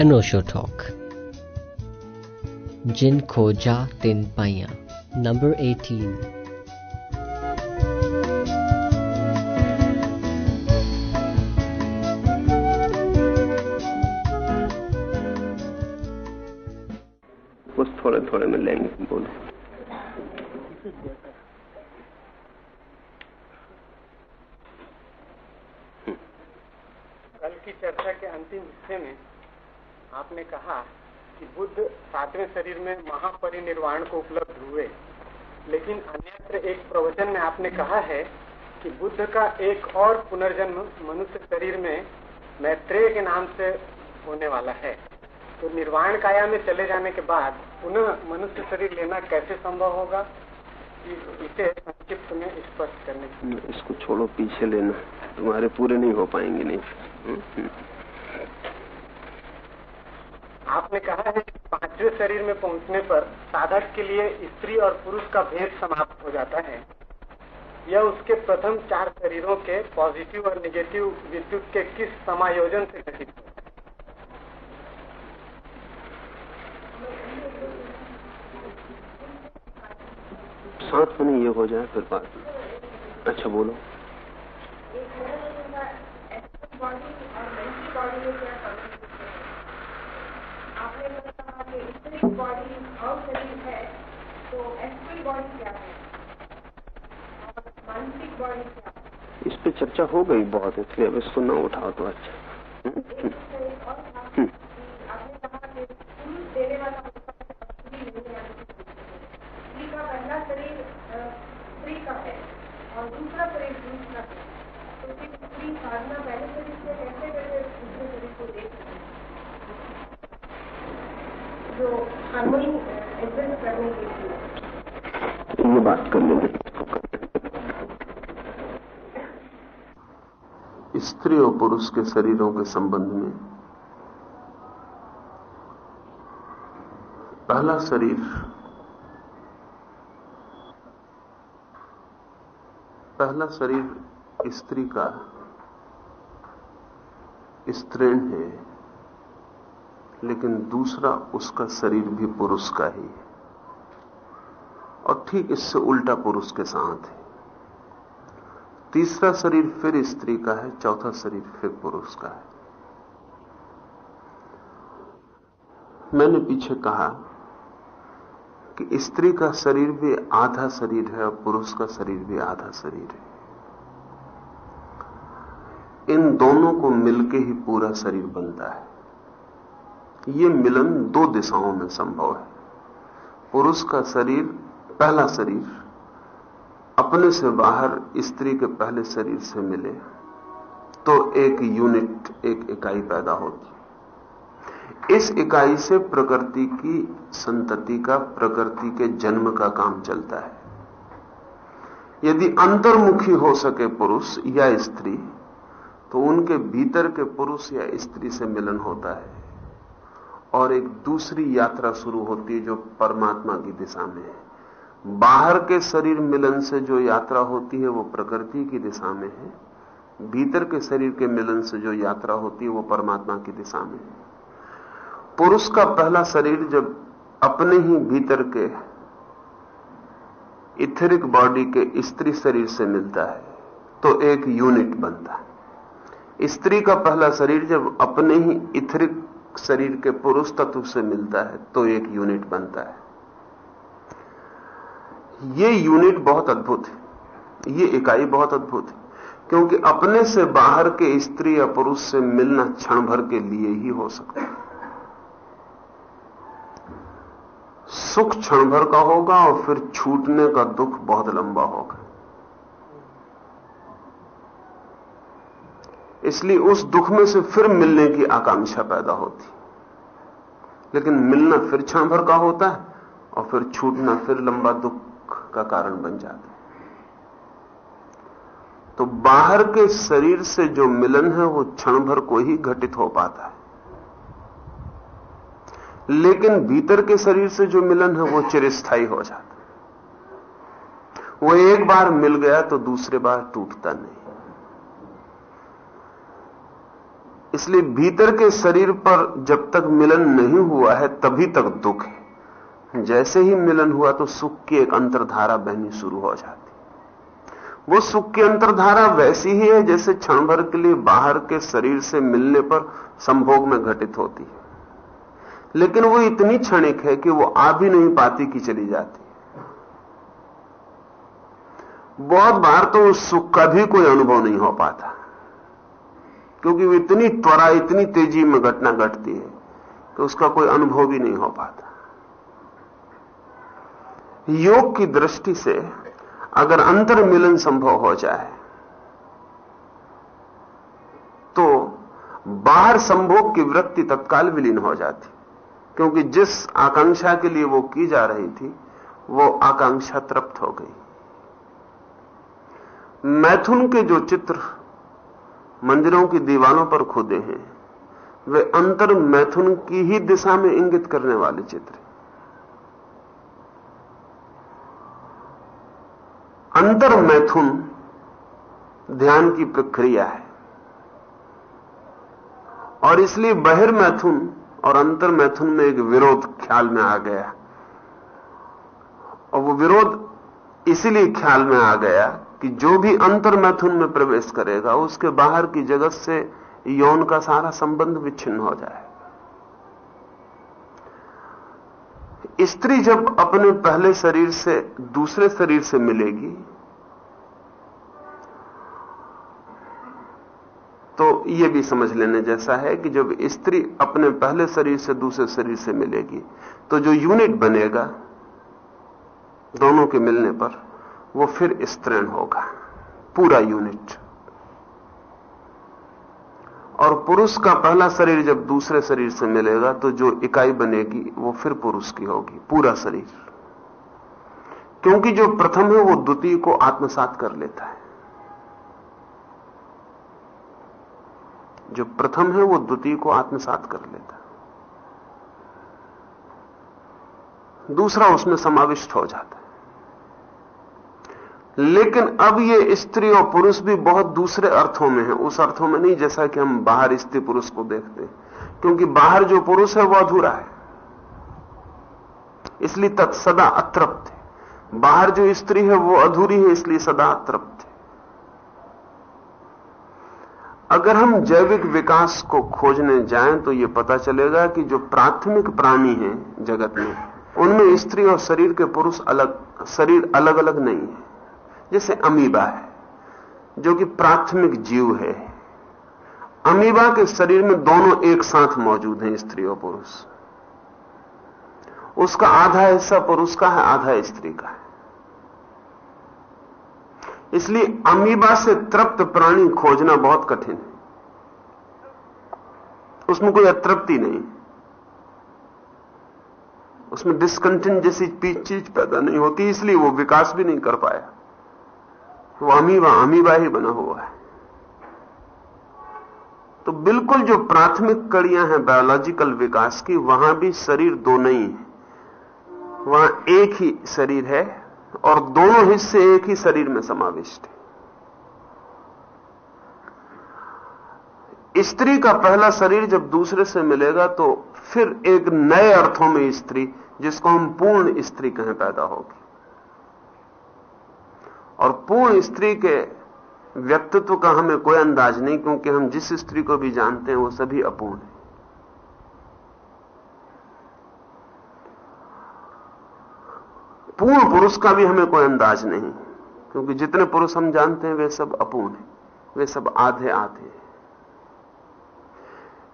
अनोशो talk जिन खो जा तिन पाइया। नंबर एटीन बस थोड़े थोड़े में लेंगे बोलो। कल की चर्चा के अंतिम हिस्से में आपने कहा कि बुद्ध सातवें शरीर में महापरिनिर्वाण को उपलब्ध हुए। लेकिन अन्यत्र एक प्रवचन में आपने कहा है कि बुद्ध का एक और पुनर्जन्म मनुष्य शरीर में मैत्रेय के नाम से होने वाला है। तो निर्वाण काया में चले जाने के बाद पुनः मनुष्य शरीर लेना कैसे संभव होगा? इसे संक्षिप्त में स्पष्ट करने इसको छोड़ो, पीछे लेना। तुम्हारे पूरे नहीं हो पाएँगे, नहीं। आपने कहा है कि पाँचवें शरीर में पहुँचने पर साधक के लिए स्त्री और पुरुष का भेद समाप्त हो जाता है। यह उसके प्रथम चार शरीरों के पॉजिटिव और निगेटिव विद्युत के किस समायोजन से घटित है? साथ में ये हो जाए फिर बात। अच्छा बोलो। इस पे चर्चा हो गई बहुत इसलिए अब इसको न उठाओ तो अच्छा हम्म, हम्म, हम्म। का पहला शरीर स्त्री का है और दूसरा शरीर पुरुष का है तो फिर स्त्री साधना पहले शरीर से कैसे कैसे दूसरे शरीर को देख जो हारमोनी एडजस्ट करने के लिए ये बात कर लेंगे। स्त्री और पुरुष के शरीरों के संबंध में पहला शरीर पहला शरीर स्त्री का स्त्रीण है। लेकिन दूसरा उसका शरीर भी पुरुष का ही है। और ठीक इससे उल्टा पुरुष के साथ है। तीसरा शरीर फिर स्त्री का है, चौथा शरीर फिर पुरुष का है। मैंने पीछे कहा कि स्त्री का शरीर भी आधा शरीर है और पुरुष का शरीर भी आधा शरीर है। इन दोनों को मिलके ही पूरा शरीर बनता है। यह मिलन दो दिशाओं में संभव है। पुरुष का शरीर, पहला शरीर, अपने से बाहर स्त्री के पहले शरीर से मिले तो एक यूनिट एक इकाई पैदा होती इस इकाई से प्रकृति की संतति का, प्रकृति के जन्म का काम चलता है। यदि अंतर्मुखी हो सके पुरुष या स्त्री तो उनके भीतर के पुरुष या स्त्री से मिलन होता है। और एक दूसरी यात्रा शुरू होती है जो परमात्मा की दिशा में है। बाहर के शरीर मिलन से जो यात्रा होती है, वो प्रकृति की दिशा में है। भीतर के शरीर के मिलन से जो यात्रा होती है, वो परमात्मा की दिशा में है। पुरुष का पहला शरीर जब अपने ही भीतर के इथरिक बॉडी के स्त्री शरीर से मिलता है तो एक यूनिट बनता है। स्त्री का पहला शरीर जब अपने ही इथरिक शरीर के पुरुष तत्व से मिलता है तो एक यूनिट बनता है। यह यूनिट बहुत अद्भुत है। यह इकाई बहुत अद्भुत है, क्योंकि अपने से बाहर के स्त्री या पुरुष से मिलना क्षण भर के लिए ही हो सकता है। सुख क्षण भर का होगा और फिर छूटने का दुख बहुत लंबा होगा। इसलिए उस दुख में से फिर मिलने की आकांक्षा पैदा होती लेकिन मिलना फिर क्षण भर का होता है और फिर छूटना फिर लंबा दुख का कारण बन जाता है। तो बाहर के शरीर से जो मिलन है, वो क्षण भर को ही घटित हो पाता है। लेकिन भीतर के शरीर से जो मिलन है, वो चिरस्थाई हो जाता है। वो एक बार मिल गया तो दूसरे बार टूटता नहीं। इसलिए भीतर के शरीर पर जब तक मिलन नहीं हुआ है, तभी तक दुख है। जैसे ही मिलन हुआ तो सुख की एक अंतरधारा बहनी शुरू हो जाती। वो सुख की अंतरधारा वैसी ही है जैसे क्षण भर के लिए बाहर के शरीर से मिलने पर संभोग में घटित होती है। लेकिन वो इतनी क्षणिक है कि वो आ भी नहीं पाती कि चली जाती। बहुत बार तो उस सुख का भी कोई अनुभव नहीं हो पाता। क्योंकि वो इतनी त्वरा, इतनी तेज़ी में घटना घटती है कि उसका कोई अनुभव भी नहीं हो पाता। योग की दृष्टि से अगर अंतर मिलन संभव हो जाए तो बाहर संभोग की वृत्ति तत्काल विलीन हो जाती, क्योंकि जिस आकांक्षा के लिए वो की जा रही थी, वो आकांक्षा तृप्त हो गई। मैथुन के जो चित्र मंदिरों की दीवारों पर खुदे हैं। वे अंतर मैथुन की ही दिशा में इंगित करने वाले चित्र अंतर मैथुन ध्यान की प्रक्रिया है। और इसलिए बहिर्मैथुन और अंतर मैथुन में एक विरोध ख्याल में आ गया। और वो विरोध इसलिए ख्याल में आ गया कि जो भी अंतर मैथुन में प्रवेश करेगा, उसके बाहर की जगत से यौन का सारा संबंध विच्छिन्न हो जाए स्त्री जब अपने पहले शरीर से, दूसरे शरीर से मिलेगी तो यह भी समझ लेने जैसा है कि जब स्त्री अपने पहले शरीर से, दूसरे शरीर से मिलेगी तो जो यूनिट बनेगा, दोनों के मिलने पर वो फिर स्त्रीण होगा। पूरा यूनिट और पुरुष का पहला शरीर जब दूसरे शरीर से मिलेगा तो जो इकाई बनेगी, वो फिर पुरुष की होगी, पूरा शरीर। क्योंकि जो प्रथम है, वो द्वितीय को आत्मसात कर लेता है। जो प्रथम है, वो द्वितीय को आत्मसात कर लेता है। दूसरा उसमें समाविष्ट हो जाता है। लेकिन अब ये स्त्री और पुरुष भी बहुत दूसरे अर्थों में है। उस अर्थों में नहीं जैसा कि हम बाहर स्त्री पुरुष को देखते हैं। क्योंकि बाहर जो पुरुष है, वो अधूरा है। इसलिए तत्सदा अतृप्त है। बाहर जो स्त्री है, वो अधूरी है, इसलिए सदा अतृप्त है। अगर हम जैविक विकास को खोजने जाएँ तो यह पता चलेगा कि जो प्राथमिक प्राणी हैं जगत में, उनमें स्त्री और शरीर के पुरुष अलग, शरीर अलग अलग नहीं है। जैसे अमीबा है, जो कि प्राथमिक जीव है। अमीबा के शरीर में दोनों एक साथ मौजूद हैं, स्त्री और पुरुष। उसका आधा हिस्सा पुरुष का है, आधा स्त्री का है। इसलिए अमीबा से तृप्त प्राणी खोजना बहुत कठिन है। उसमें कोई अतृप्ति नहीं। उसमें डिस्कंटेंट जैसी चीज़ पैदा नहीं होती, इसलिए वो विकास भी नहीं कर पाया। वो अमीबा अमीबा ही बना हुआ है। तो बिल्कुल जो प्राथमिक कड़ियाँ हैं बायोलॉजिकल विकास की, वहाँ भी शरीर दो नहीं है। वहाँ एक ही शरीर है और दोनों हिस्से एक ही शरीर में समाविष्ट है। स्त्री का पहला शरीर जब दूसरे से मिलेगा तो फिर एक नए अर्थों में स्त्री, जिसको हम पूर्ण स्त्री कहें, पैदा होगी। और पूर्ण स्त्री के व्यक्तित्व का हमें कोई अंदाज नहीं, क्योंकि हम जिस स्त्री को भी जानते हैं, वो सभी अपूर्ण है। पूर्ण पुरुष का भी हमें कोई अंदाज नहीं, क्योंकि जितने पुरुष हम जानते हैं, वे सब अपूर्ण हैं, वे सब आधे आधे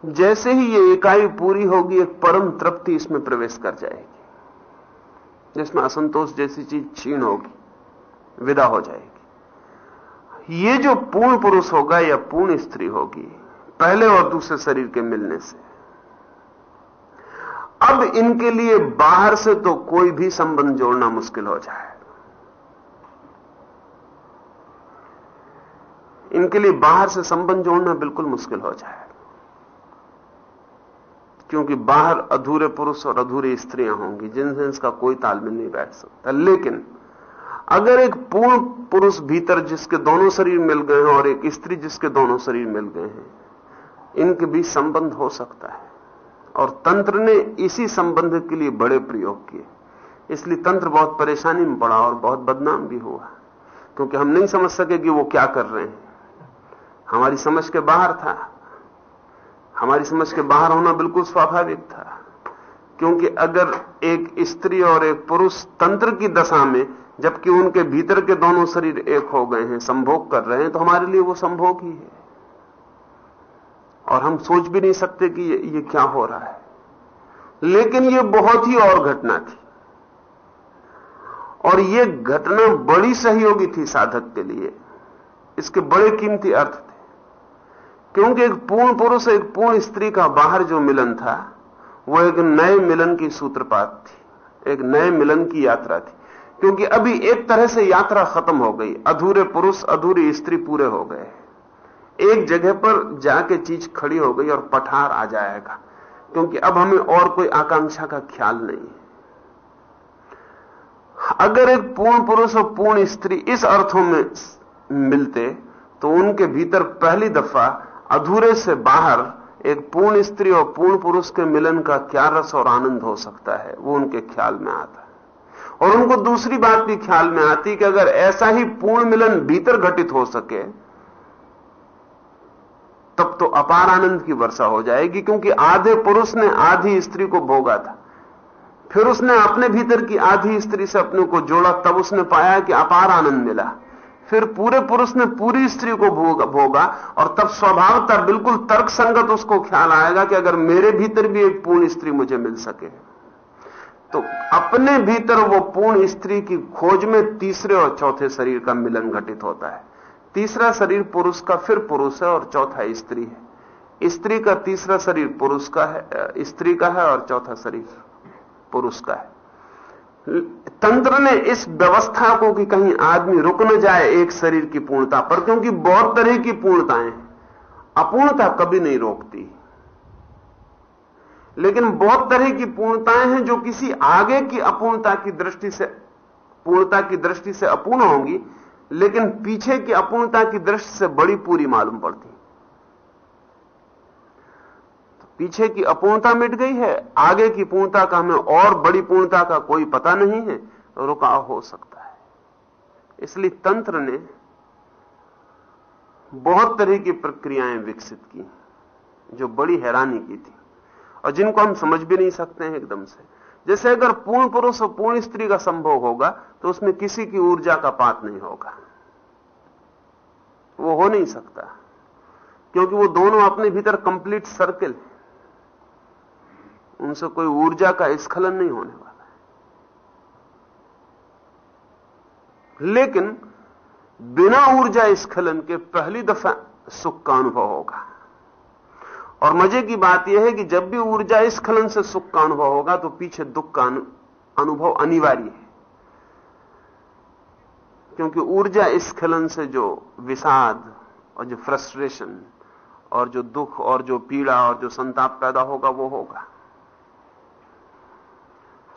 जैसे ही ये इकाई पूरी होगी, एक परम तृप्ति इसमें प्रवेश कर जाएगी, जिसमें असंतोष जैसी चीज़ छीण होगी। विदा हो जाएगी। ये जो पूर्ण पुरुष होगा या पूर्ण स्त्री होगी, पहले और दूसरे शरीर के मिलने से। अब इनके लिए बाहर से तो कोई भी संबंध जोड़ना मुश्किल हो जाए। इनके लिए बाहर से संबंध जोड़ना बिल्कुल मुश्किल हो जाए। क्योंकि बाहर अधूरे पुरुष और अधूरी स्त्रियाँ होंगी, जिनसे इसका कोई तालमेल नहीं बैठ सकता। लेकिन अगर एक पूर्ण पुरुष भीतर जिसके दोनों शरीर मिल गए हैं और एक स्त्री जिसके दोनों शरीर मिल गए हैं, इनके बीच संबंध हो सकता है। और तंत्र ने इसी संबंध के लिए बड़े प्रयोग किए। इसलिए तंत्र बहुत परेशानी में पड़ा और बहुत बदनाम भी हुआ। क्योंकि हम नहीं समझ सके कि वो क्या कर रहे हैं। हमारी समझ के बाहर था। हमारी समझ के बाहर होना बिल्कुल स्वाभाविक था। क्योंकि अगर एक स्त्री और एक पुरुष तंत्र की दशा में जबकि उनके भीतर के दोनों शरीर एक हो गए हैं संभोग कर रहे हैं तो हमारे लिए वो संभोग ही है। और हम सोच भी नहीं सकते कि ये, ये क्या हो रहा है। लेकिन ये बहुत ही और घटना थी। और ये घटना बड़ी सहयोगी थी साधक के लिए। इसके बड़े कीमती अर्थ थे। क्योंकि एक पूर्ण पुरुष एक पूर्ण स्त्री का बाहर जो मिलन था वो एक नए मिलन की सूत्रपात थी एक नए मिलन की यात्रा थी। क्योंकि अभी एक तरह से यात्रा खत्म हो गई। अधूरे पुरुष, अधूरी स्त्री पूरे हो गए। एक जगह पर जाके चीज़ खड़ी हो गई और पठार आ जाएगा। क्योंकि अब हमें और कोई आकांक्षा का ख्याल नहीं। अगर एक पूर्ण पुरुष और पूर्ण स्त्री इस अर्थों में मिलते तो उनके भीतर पहली दफ़ा अधूरे से बाहर एक पूर्ण स्त्री और पूर्ण पुरुष के मिलन का क्या रस और आनंद हो सकता है, वो उनके ख्याल में आता और उनको दूसरी बात भी ख्याल में आती कि अगर ऐसा ही पूर्ण मिलन भीतर घटित हो सके, तब तो अपार आनंद की वर्षा हो जाएगी, क्योंकि आधे पुरुष ने आधी स्त्री को भोगा था। फिर उसने अपने भीतर की आधी स्त्री से अपने को जोड़ा, तब उसने पाया कि अपार आनंद मिला। फिर पूरे पुरुष ने पूरी स्त्री को भोगा और तब स्वभावता बिल्कुल तर्क संगत उसको ख्याल आएगा कि अगर मेरे भीतर भी एक पूर्ण स्त्री मुझे मिल सके। तो अपने भीतर वो पूर्ण स्त्री की खोज में तीसरे और चौथे शरीर का मिलन घटित होता है। तीसरा शरीर पुरुष का फिर पुरुष है और चौथा स्त्री है। स्त्री का तीसरा शरीर पुरुष का है स्त्री का है और चौथा शरीर पुरुष का है। तंत्र ने इस व्यवस्था को कि कहीं आदमी रुक न जाए एक शरीर की पूर्णता पर, क्योंकि बहुत तरह की पूर्णताएँ अपूर्णता कभी नहीं रोकती। लेकिन बहुत तरह की पूर्णताएँ हैं जो किसी आगे की अपूर्णता की दृष्टि से, पूर्णता की दृष्टि से अपूर्ण होंगी, लेकिन पीछे की अपूर्णता की दृष्टि से बड़ी पूरी मालूम पड़ती तो पीछे की अपूर्णता मिट गई है, आगे की पूर्णता का हमें और बड़ी पूर्णता का कोई पता नहीं है रुकाव हो सकता है। इसलिए तंत्र ने बहुत तरह की प्रक्रियाएँ विकसित की, जो बड़ी हैरानी की थी। और जिनको हम समझ भी नहीं सकते हैं एकदम से। जैसे अगर पूर्ण पुरुष और पूर्ण स्त्री का संभोग होगा तो उसमें किसी की ऊर्जा का पात नहीं होगा। वो हो नहीं सकता। क्योंकि वो दोनों अपने भीतर कंप्लीट सर्किल उनसे कोई ऊर्जा का स्खलन नहीं होने वाला लेकिन बिना ऊर्जा स्खलन के पहली दफ़ा सुख का अनुभव होगा। और मज़े की बात यह है कि जब भी ऊर्जा इस स्खलन से सुख का अनुभव होगा तो पीछे दुख का अनुभव अनिवार्य है। क्योंकि ऊर्जा इस स्खलन से जो विषाद और जो फ्रस्ट्रेशन और जो दुख और जो पीड़ा और जो संताप पैदा होगा, वो होगा।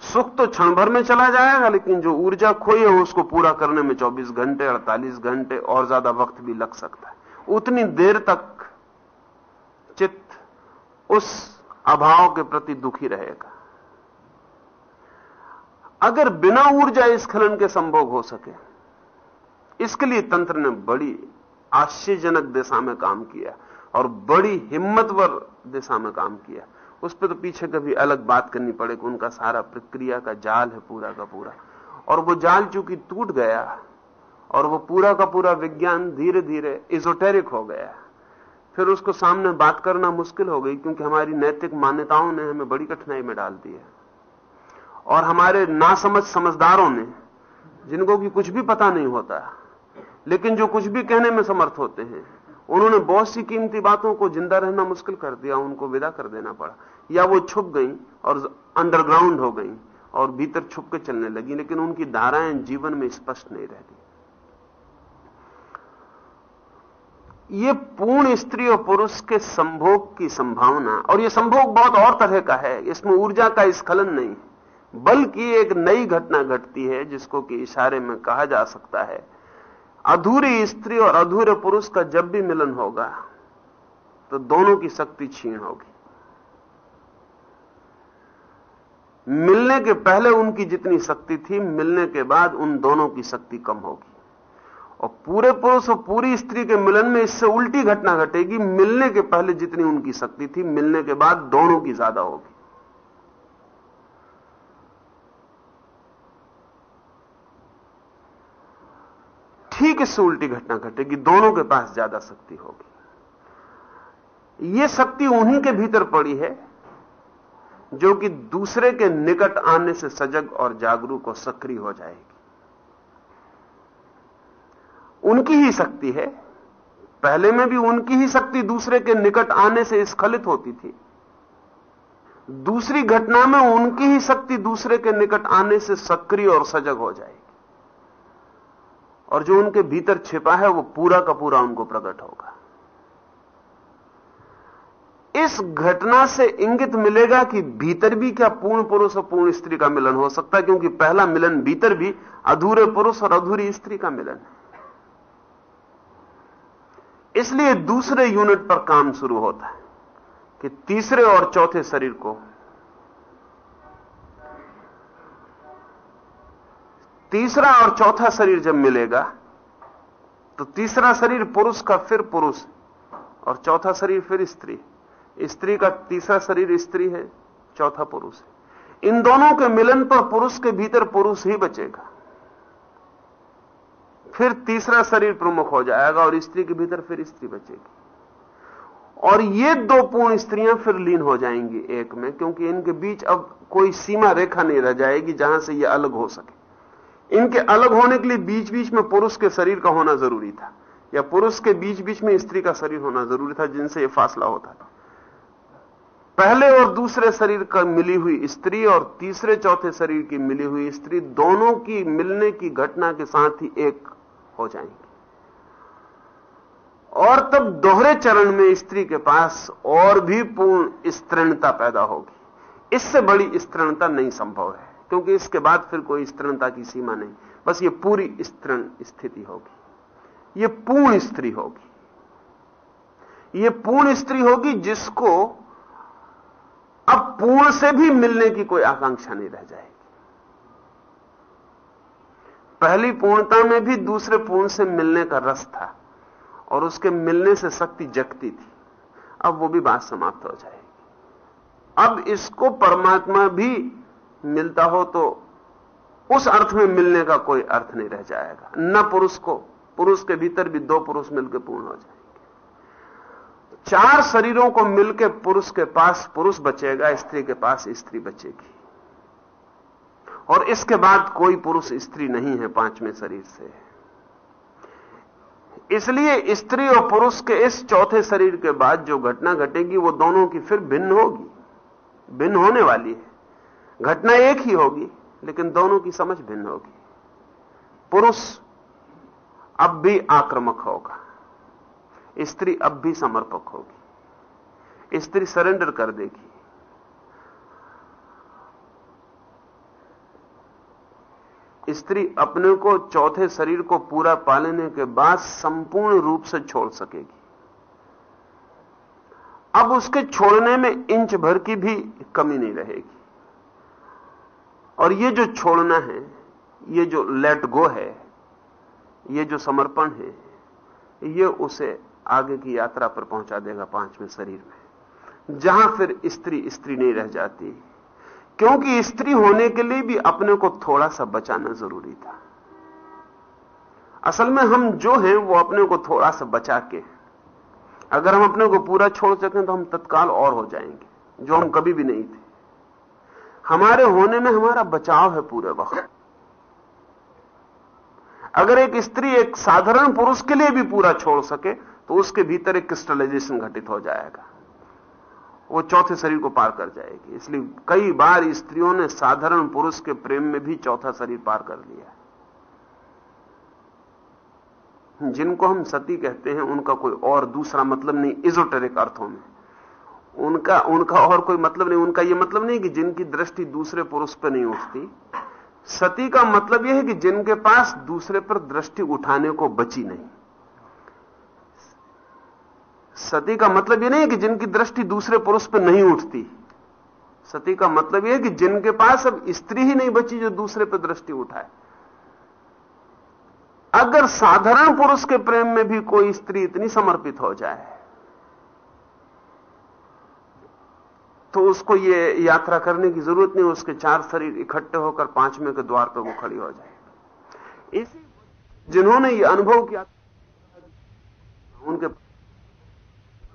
सुख तो क्षण भर में चला जाएगा, लेकिन जो ऊर्जा खोई है, उसको पूरा करने में 24 घंटे 48 घंटे और ज़्यादा वक्त भी लग सकता है। उतनी देर तक चित्त उस अभाव के प्रति दुखी रहेगा। अगर बिना ऊर्जा स्खलन के संभोग हो सके, इसके लिए तंत्र ने बड़ी आश्चर्यजनक दिशा में काम किया और बड़ी हिम्मतवर दिशा में काम किया। उस पर तो पीछे कभी अलग बात करनी पड़े कि उनका सारा प्रक्रिया का जाल है पूरा का पूरा। और वो जाल चूँकि टूट गया और वो पूरा का पूरा विज्ञान धीरे धीरे इजोटेरिक हो गया। फिर उसको सामने बात करना मुश्किल हो गई क्योंकि हमारी नैतिक मान्यताओं ने हमें बड़ी कठिनाई में डाल दिया और हमारे नासमझ समझदारों ने, जिनको कि कुछ भी पता नहीं होता, लेकिन जो कुछ भी कहने में समर्थ होते हैं, उन्होंने बहुत सी कीमती बातों को ज़िंदा रहना मुश्किल कर दिया, उनको विदा कर देना पड़ा। या वो छुप गई और अंडरग्राउंड हो गई और भीतर छुप के चलने लगी, लेकिन उनकी धाराएँ जीवन में स्पष्ट नहीं रहती। ये पूर्ण स्त्री और पुरुष के संभोग की संभावना और ये संभोग बहुत और तरह का है। इसमें ऊर्जा का स्खलन नहीं बल्कि एक नई घटना घटती है, जिसको कि इशारे में कहा जा सकता है। अधूरी स्त्री और अधूरे पुरुष का जब भी मिलन होगा तो दोनों की शक्ति छीण होगी। मिलने के पहले उनकी जितनी शक्ति थी, मिलने के बाद उन दोनों की शक्ति कम होगी। और पूरे पुरुष और पूरी स्त्री के मिलन में इससे उल्टी घटना घटेगी। मिलने के पहले जितनी उनकी शक्ति थी, मिलने के बाद दोनों की ज़्यादा होगी। ठीक इससे उल्टी घटना घटेगी, दोनों के पास ज़्यादा शक्ति होगी। यह शक्ति उन्हीं के भीतर पड़ी है, जो कि दूसरे के निकट आने से सजग और जागरूक और सक्रिय हो जाएगी। उनकी ही शक्ति है। पहले में भी उनकी ही शक्ति दूसरे के निकट आने से स्खलित होती थी। दूसरी घटना में उनकी ही शक्ति दूसरे के निकट आने से सक्रिय और सजग हो जाएगी। और जो उनके भीतर छिपा है, वो पूरा का पूरा उनको प्रकट होगा। इस घटना से इंगित मिलेगा कि भीतर भी क्या पूर्ण पुरुष और पूर्ण स्त्री का मिलन हो सकता है, क्योंकि पहला मिलन भीतर भी, अधूरे पुरुष और अधूरी स्त्री का मिलन है। इसलिए दूसरे यूनिट पर काम शुरू होता है कि तीसरे और चौथे शरीर को तीसरा और चौथा शरीर जब मिलेगा तो तीसरा शरीर पुरुष का फिर पुरुष और चौथा शरीर फिर स्त्री। स्त्री का तीसरा शरीर स्त्री है, चौथा पुरुष है। इन दोनों के मिलन पर पुरुष के भीतर पुरुष ही बचेगा। फिर तीसरा शरीर प्रमुख हो जाएगा और स्त्री के भीतर फिर स्त्री बचेगी। और ये दो पूर्ण स्त्रियाँ फिर लीन हो जाएँगी एक में, क्योंकि इनके बीच अब कोई सीमा रेखा नहीं रह जाएगी जहाँ से ये अलग हो सके। इनके अलग होने के लिए बीच बीच में पुरुष के शरीर का होना ज़रूरी था, या पुरुष के बीच बीच में स्त्री का शरीर होना ज़रूरी था, जिनसे यह फासला होता था। पहले और दूसरे शरीर का मिली हुई स्त्री और तीसरे चौथे शरीर की मिली हुई स्त्री दोनों की मिलने की घटना के साथ ही एक हो जाएँगे। और तब दोहरे चरण में स्त्री के पास और भी पूर्ण स्तृणता पैदा होगी। इससे बड़ी स्तृणता नहीं संभव है, क्योंकि इसके बाद फिर कोई स्तृणता की सीमा नहीं। बस ये पूरी स्तृण स्थिति होगी। ये पूर्ण स्त्री होगी। ये पूर्ण स्त्री होगी जिसको अब पूर्ण से भी मिलने की कोई आकांक्षा नहीं रह जाएगी। पहली पूर्णता में भी दूसरे पूर्ण से मिलने का रस था और उसके मिलने से शक्ति जगती थी। अब वो भी बात समाप्त हो जाएगी। अब इसको परमात्मा भी मिलता हो तो उस अर्थ में मिलने का कोई अर्थ नहीं रह जाएगा। न पुरुष को, पुरुष के भीतर भी दो पुरुष मिलकर पूर्ण हो जाएँगे। चार शरीरों को मिलकर पुरुष के पास पुरुष बचेगा, स्त्री के पास स्त्री बचेगी। और इसके बाद कोई पुरुष स्त्री नहीं है पाँचवें शरीर से। इसलिए स्त्री और पुरुष के इस चौथे शरीर के बाद जो घटना घटेगी, वो दोनों की फिर भिन्न होगी। भिन्न होने वाली है। घटना एक ही होगी, लेकिन दोनों की समझ भिन्न होगी। पुरुष अब भी आक्रामक होगा। स्त्री अब भी समर्पक होगी। स्त्री सरेंडर कर देगी। स्त्री अपने को चौथे शरीर को पूरा पालने के बाद संपूर्ण रूप से छोड़ सकेगी। अब उसके छोड़ने में इंच भर की भी कमी नहीं रहेगी। और ये जो छोड़ना है, ये जो लेट गो है, ये जो समर्पण है, ये उसे आगे की यात्रा पर पहुँचा देगा पाँचवें शरीर में, जहाँ फिर स्त्री स्त्री नहीं रह जाती। क्योंकि स्त्री होने के लिए भी अपने को थोड़ा सा बचाना ज़रूरी था। असल में हम जो हैं, वो अपने को थोड़ा सा बचा के अगर हम अपने को पूरा छोड़ सकें तो हम तत्काल और हो जाएँगे, जो हम कभी भी नहीं थे। हमारे होने में हमारा बचाव है पूरे वक्त। अगर एक स्त्री एक साधारण पुरुष के लिए भी पूरा छोड़ सके तो उसके भीतर एक क्रिस्टलाइजेशन घटित हो जाएगा। वो चौथे शरीर को पार कर जाएगी। इसलिए कई बार स्त्रियों ने साधारण पुरुष के प्रेम में भी चौथा शरीर पार कर लिया जिनको हम सती कहते हैं, उनका कोई और दूसरा मतलब नहीं इजोटेरिक अर्थों में। उनका उनका और कोई मतलब नहीं, उनका यह मतलब नहीं कि जिनकी दृष्टि दूसरे पुरुष पर नहीं उठती। सती का मतलब यह है कि जिनके पास दूसरे पर दृष्टि उठाने को बची नहीं। सती का मतलब यह नहीं है कि जिनकी दृष्टि दूसरे पुरुष पर नहीं उठती। सती का मतलब यह है कि जिनके पास अब स्त्री ही नहीं बची जो दूसरे पर दृष्टि उठाए। अगर साधारण पुरुष के प्रेम में भी कोई स्त्री इतनी समर्पित हो जाए तो उसको ये यात्रा करने की ज़रूरत नहीं, उसके चार शरीर इकट्ठे होकर पाँचवें के द्वार पर वो खड़ी हो जाए। इसी जिन्होंने ये अनुभव किया, उनके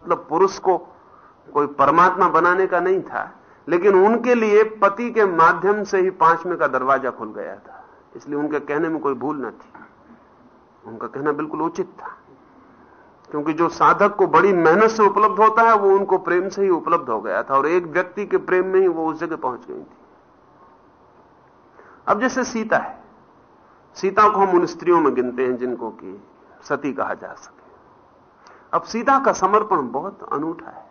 मतलब पुरुष को कोई परमात्मा बनाने का नहीं था, लेकिन उनके लिए पति के माध्यम से ही पाँचवें का दरवाज़ा खुल गया था। इसलिए उनके कहने में कोई भूल न थी। उनका कहना बिल्कुल उचित था, क्योंकि जो साधक को बड़ी मेहनत से उपलब्ध होता है, वो उनको प्रेम से ही उपलब्ध हो गया था, और एक व्यक्ति के प्रेम में ही वो उस जगह पहुँच गई थी। अब जैसे सीता है, सीता को हम उन स्त्रियों में गिनते हैं जिनको कि सती कहा जा सके अब सीता का समर्पण बहुत अनूठा है।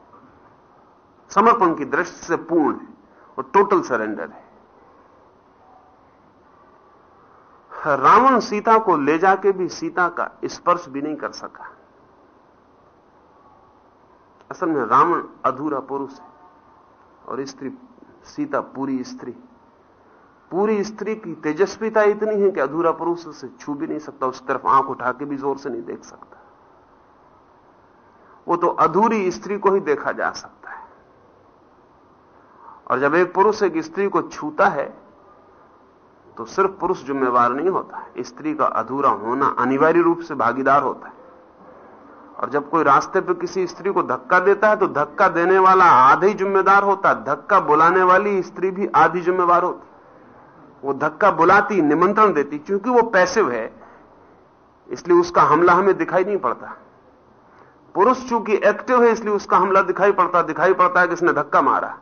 समर्पण की दृष्टि से पूर्ण है और टोटल सरेंडर है। रावण सीता को ले जाके भी सीता का स्पर्श भी नहीं कर सका। असल में रावण अधूरा पुरुष है और स्त्री, सीता पूरी स्त्री। पूरी स्त्री की तेजस्विता इतनी है कि अधूरा पुरुष उसे छू भी नहीं सकता, उस तरफ़ आँख उठा के भी ज़ोर से नहीं देख सकता। वो तो अधूरी स्त्री को ही देखा जा सकता है। और जब एक पुरुष एक स्त्री को छूता है तो सिर्फ़ पुरुष जिम्मेवार नहीं होता स्त्री का अधूरा होना अनिवार्य रूप से भागीदार होता है। और जब कोई रास्ते पर किसी स्त्री को धक्का देता है तो धक्का देने वाला आधे जिम्मेदार होता धक्का बुलाने वाली स्त्री भी आधी जिम्मेवार होती वो धक्का बुलाती, निमंत्रण देती, क्योंकि वो पैसिव है, इसलिए उसका हमला हमें दिखाई नहीं पड़ता। पुरुष चूँकि एक्टिव है, इसलिए उसका हमला दिखाई पड़ता दिखाई पड़ता है कि इसने धक्का मारा।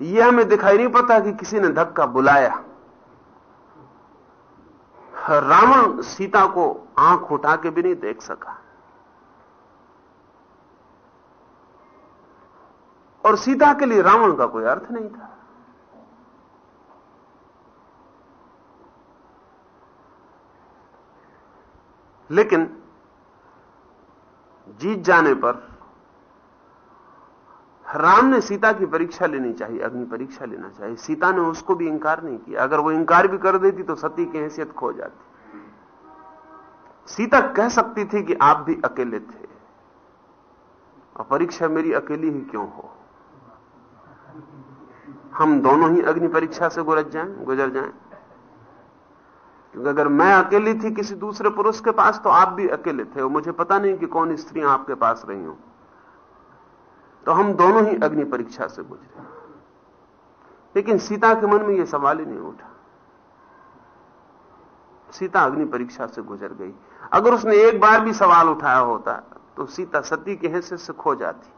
यह हमें दिखाई नहीं पड़ता कि किसी ने धक्का बुलाया। रावण सीता को आँख उठा के भी नहीं देख सका। और सीता के लिए रावण का कोई अर्थ नहीं था। लेकिन जीत जाने पर राम ने सीता की परीक्षा लेनी चाहिए, अग्नि परीक्षा लेना चाहिए। सीता ने उसको भी इंकार नहीं किया। अगर वो इंकार भी कर देती तो सती की हैसियत खो जाती। सीता कह सकती थी कि आप भी अकेले थे। और परीक्षा मेरी अकेली ही क्यों हो? हम दोनों ही अग्नि परीक्षा से गुजर जाएँ गुजर जाएँ। क्योंकि अगर मैं अकेली थी किसी दूसरे पुरुष के पास तो आप भी अकेले थे। और मुझे पता नहीं कि कौन स्त्रियाँ आपके पास रही हूँ। तो हम दोनों ही अग्नि परीक्षा से गुजरे। लेकिन सीता के मन में यह सवाल ही नहीं उठा। सीता अग्नि परीक्षा से गुजर गई। अगर उसने एक बार भी सवाल उठाया होता तो सीता सती के हिस्से से खो जाती।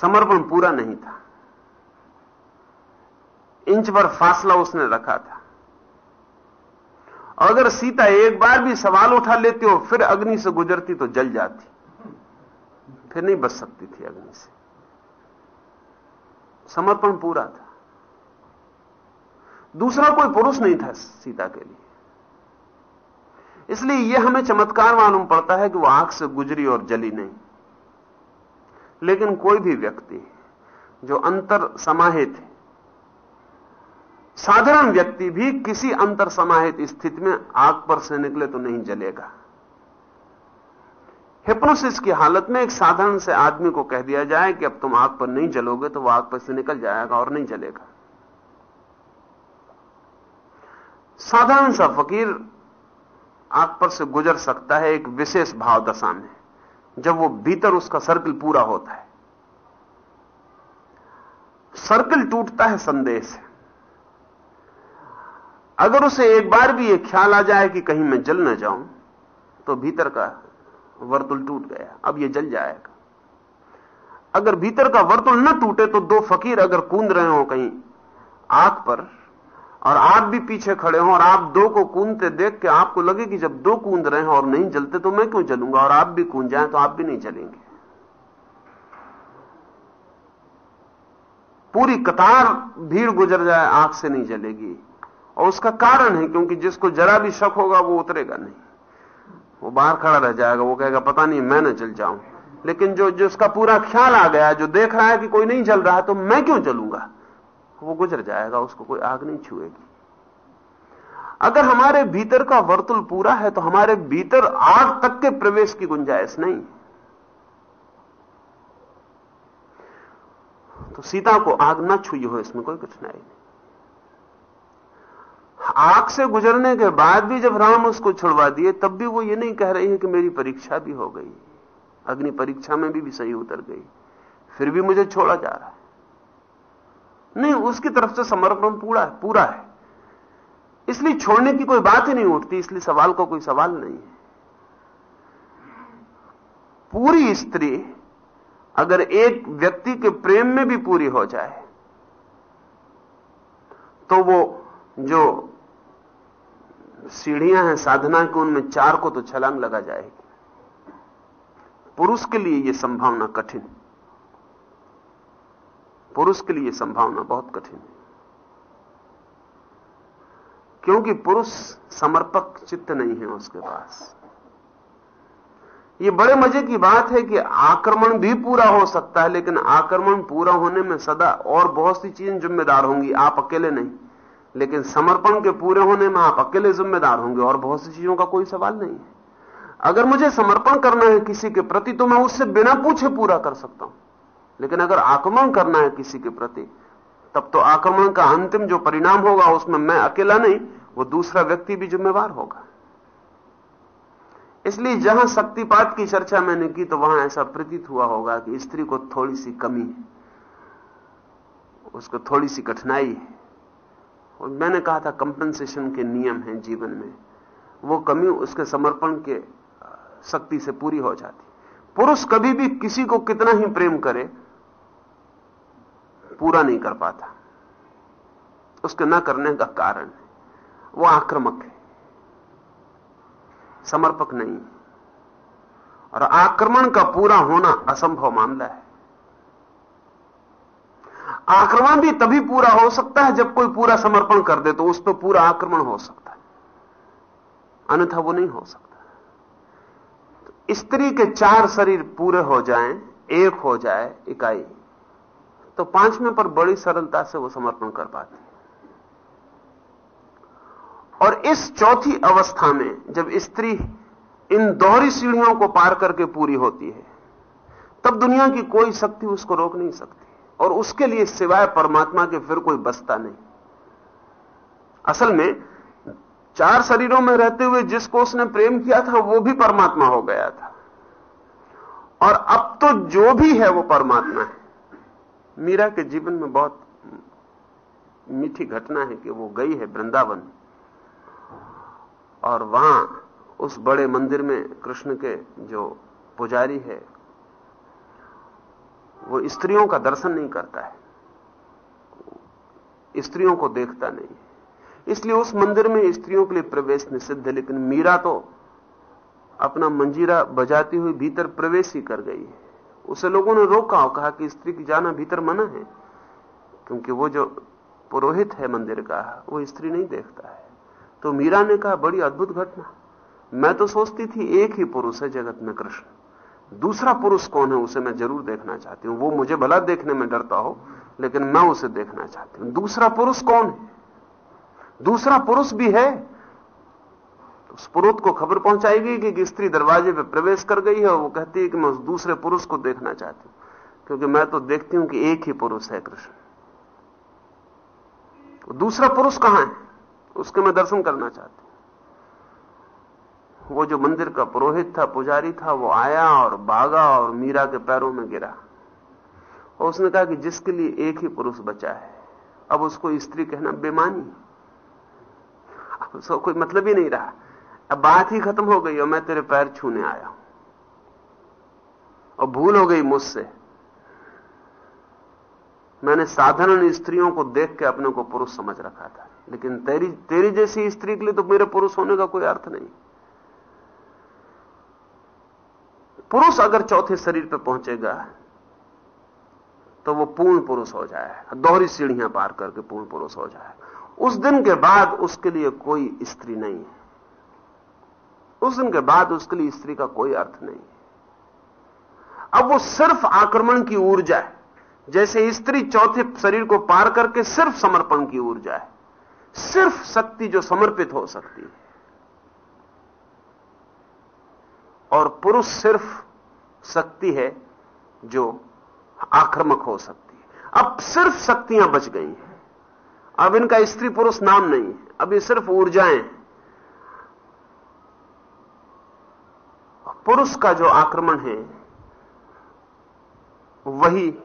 समर्पण पूरा नहीं था। इंच पर फासला उसने रखा था। अगर सीता एक बार भी सवाल उठा लेती हो, फिर अग्नि से गुजरती तो जल जाती। फिर नहीं बच सकती थी अग्नि से। समर्पण पूरा था। दूसरा कोई पुरुष नहीं था सीता के लिए। इसलिए यह हमें चमत्कार मालूम पड़ता है कि वह आँख से गुजरी और जली नहीं। लेकिन कोई भी व्यक्ति जो अंतर समाहित है साधारण व्यक्ति भी किसी अंतर समाहित स्थिति में आग पर से निकले तो नहीं जलेगा। हिप्नोसिस की हालत में एक साधारण से आदमी को कह दिया जाए कि अब तुम आग पर नहीं जलोगे तो वह आग पर से निकल जाएगा और नहीं जलेगा। साधारण सा फकीर आग पर से गुजर सकता है एक विशेष भाव दशा में, जब वो भीतर उसका सर्कल पूरा होता है। सर्कल टूटता है संदेश से। अगर उसे एक बार भी यह ख्याल आ जाए कि कहीं मैं जल न जाऊँ तो भीतर का वर्तुल टूट गया, अब यह जल जाएगा। अगर भीतर का वर्तुल न टूटे तो दो फकीर अगर कूद रहे हो कहीं आग पर, और आप भी पीछे खड़े हो, और आप दो को कूदते देख के आपको लगे कि जब दो कूद रहे हैं और नहीं जलते तो मैं क्यों जलूँगा? और आप भी कूद जाए तो आप भी नहीं जलेंगे। पूरी कतार भीड़ गुजर जाए, आग से नहीं जलेगी। और उसका कारण है क्योंकि जिसको जरा भी शक होगा वो उतरेगा नहीं। वो बाहर खड़ा रह जाएगा, वो कहेगा, पता नहीं, मैं न चल जाऊँ। लेकिन जो जो उसका पूरा ख्याल आ गया, जो देख रहा है कि कोई नहीं चल रहा तो मैं क्यों चलूँगा? वो गुजर जाएगा, उसको कोई आग नहीं छुएगी। अगर हमारे भीतर का वर्तुल पूरा है तो हमारे भीतर आग तक के प्रवेश की गुंजाइश नहीं। तो सीता को आग ना छुई हो, इसमें कोई कठिनाई नहीं। आग से गुजरने के बाद भी जब राम उसको छुड़वा दिए तब भी वो ये नहीं कह रही है कि मेरी परीक्षा भी हो गई। अग्नि परीक्षा में भी, भी सही उतर गई। फिर भी मुझे छोड़ा जा रहा है। नहीं उसकी तरफ़ से समर्पण पूरा है पूरा है। इसलिए छोड़ने की कोई बात ही नहीं उठती इसलिए सवाल का को कोई सवाल नहीं है। पूरी स्त्री अगर एक व्यक्ति के प्रेम में भी पूरी हो जाए तो वो जो सीढ़ियाँ हैं, साधना की उनमें चार को तो छलांग लगा जाएगी। पुरुष के लिए यह संभावना कठिन। पुरुष के लिए संभावना बहुत कठिन। है क्योंकि पुरुष समर्पक चित्त नहीं है उसके पास। यह बड़े मज़े की बात है कि आक्रमण भी पूरा हो सकता है, लेकिन आक्रमण पूरा होने में सदा और बहुत सी चीज़ें जिम्मेदार होंगी। आप अकेले नहीं। लेकिन समर्पण के पूरे होने में आप अकेले जिम्मेदार होंगे और बहुत सी चीज़ों का कोई सवाल नहीं है। अगर मुझे समर्पण करना है किसी के प्रति तो मैं उससे बिना पूछे पूरा कर सकता हूँ। लेकिन अगर आक्रमण करना है किसी के प्रति, तब तो आक्रमण का अंतिम जो परिणाम होगा, उसमें मैं अकेला नहीं, वो दूसरा व्यक्ति भी जिम्मेवार होगा। इसलिए जहाँ शक्तिपात की चर्चा मैंने की तो वहाँ ऐसा प्रतीत हुआ होगा कि स्त्री को थोड़ी सी कमी है। उसको थोड़ी सी कठिनाई है। और मैंने कहा था कंपनसेशन के नियम हैं जीवन में। वो कमी उसके समर्पण के शक्ति से पूरी हो जाती। पुरुष कभी भी किसी को कितना ही प्रेम करे, पूरा नहीं कर पाता। उसके न करने का कारण है। वो आक्रमक है। समर्पक नहीं। और आक्रमण का पूरा होना असंभव मामला है। आक्रमण भी तभी पूरा हो सकता है जब कोई पूरा समर्पण कर दे तो उस पर पूरा आक्रमण हो सकता है। अन्यथा वो नहीं हो सकता। तो स्त्री के चार शरीर पूरे हो जाएँ, एक हो जाए इकाई। तो पाँचवें पर बड़ी सरलता से वो समर्पण कर पाती और इस चौथी अवस्था में जब स्त्री इन दोहरी सीढ़ियों को पार करके पूरी होती है तब दुनिया की कोई शक्ति उसको रोक नहीं सकती। और उसके लिए सिवाय परमात्मा के फिर कोई बसता नहीं। असल में, चार शरीरों में रहते हुए जिसको उसने प्रेम किया था, वो भी परमात्मा हो गया था। और अब तो जो भी है, वो परमात्मा है। मीरा के जीवन में बहुत मीठी घटना है कि वो गई है वृंदावन। और वहाँ, उस बड़े मंदिर में कृष्ण के जो पुजारी है वो स्त्रियों का दर्शन नहीं करता है। स्त्रियों को देखता नहीं इसलिए उस मंदिर में स्त्रियों के लिए प्रवेश निषिद्ध है, लेकिन मीरा तो अपना मंजीरा बजाती हुई भीतर प्रवेश ही कर गई है। उसे लोगों ने रोका और कहा कि स्त्री की जाना भीतर मना है, क्योंकि वो जो पुरोहित है मंदिर का, वो स्त्री नहीं देखता है। तो मीरा ने कहा, बड़ी अद्भुत घटना। मैं तो सोचती थी एक ही पुरुष है जगत में कृष्ण। दूसरा पुरुष कौन है, उसे मैं ज़रूर देखना चाहती हूँ। वो मुझे भला देखने में डरता हो, लेकिन मैं उसे देखना चाहती हूँ। दूसरा पुरुष कौन है? दूसरा पुरुष भी है। तो उस पुरुष को खबर पहुंचाएगी कि कि स्त्री दरवाजे पर प्रवेश कर गई है, और वो कहती है कि मैं उस दूसरे पुरुष को देखना चाहती हूँ, क्योंकि मैं तो देखती हूँ कि एक ही पुरुष है कृष्ण। तो दूसरा पुरुष कहाँ है? उसके मैं दर्शन करना चाहती हूँ। वो जो मंदिर का पुरोहित था, पुजारी था, वो आया और भागा और मीरा के पैरों में गिरा। और उसने कहा कि जिसके लिए एक ही पुरुष बचा है। अब उसको स्त्री कहना बेमानी। अब उसको कोई मतलब ही नहीं रहा। अब बात ही खत्म हो गई और मैं तेरे पैर छूने आया हूँ। और भूल हो गई मुझसे। मैंने साधारण स्त्रियों को देख के अपने को पुरुष समझ रखा था। लेकिन तेरी तेरी जैसी स्त्री के लिए तो मेरे पुरुष होने का कोई अर्थ नहीं। पुरुष अगर चौथे शरीर पर पहुंचेगा तो वो पूर्ण पुरुष हो जाए। दोहरी सीढ़ियाँ पार करके पूर्ण पुरुष हो जाए। उस दिन के बाद उसके लिए कोई स्त्री नहीं है। उस दिन के बाद उसके लिए स्त्री का कोई अर्थ नहीं अब वो सिर्फ़ आक्रमण की ऊर्जा है। जैसे स्त्री चौथे शरीर को पार करके सिर्फ़ समर्पण की ऊर्जा है। सिर्फ़ शक्ति जो समर्पित हो सकती है। और पुरुष सिर्फ़ शक्ति है जो आक्रमक हो सकती है। अब सिर्फ़ शक्तियाँ बच गई हैं। अब इनका स्त्री पुरुष नाम नहीं है। अब ये सिर्फ़ ऊर्जाएँ पुरुष का जो आक्रमण है, वही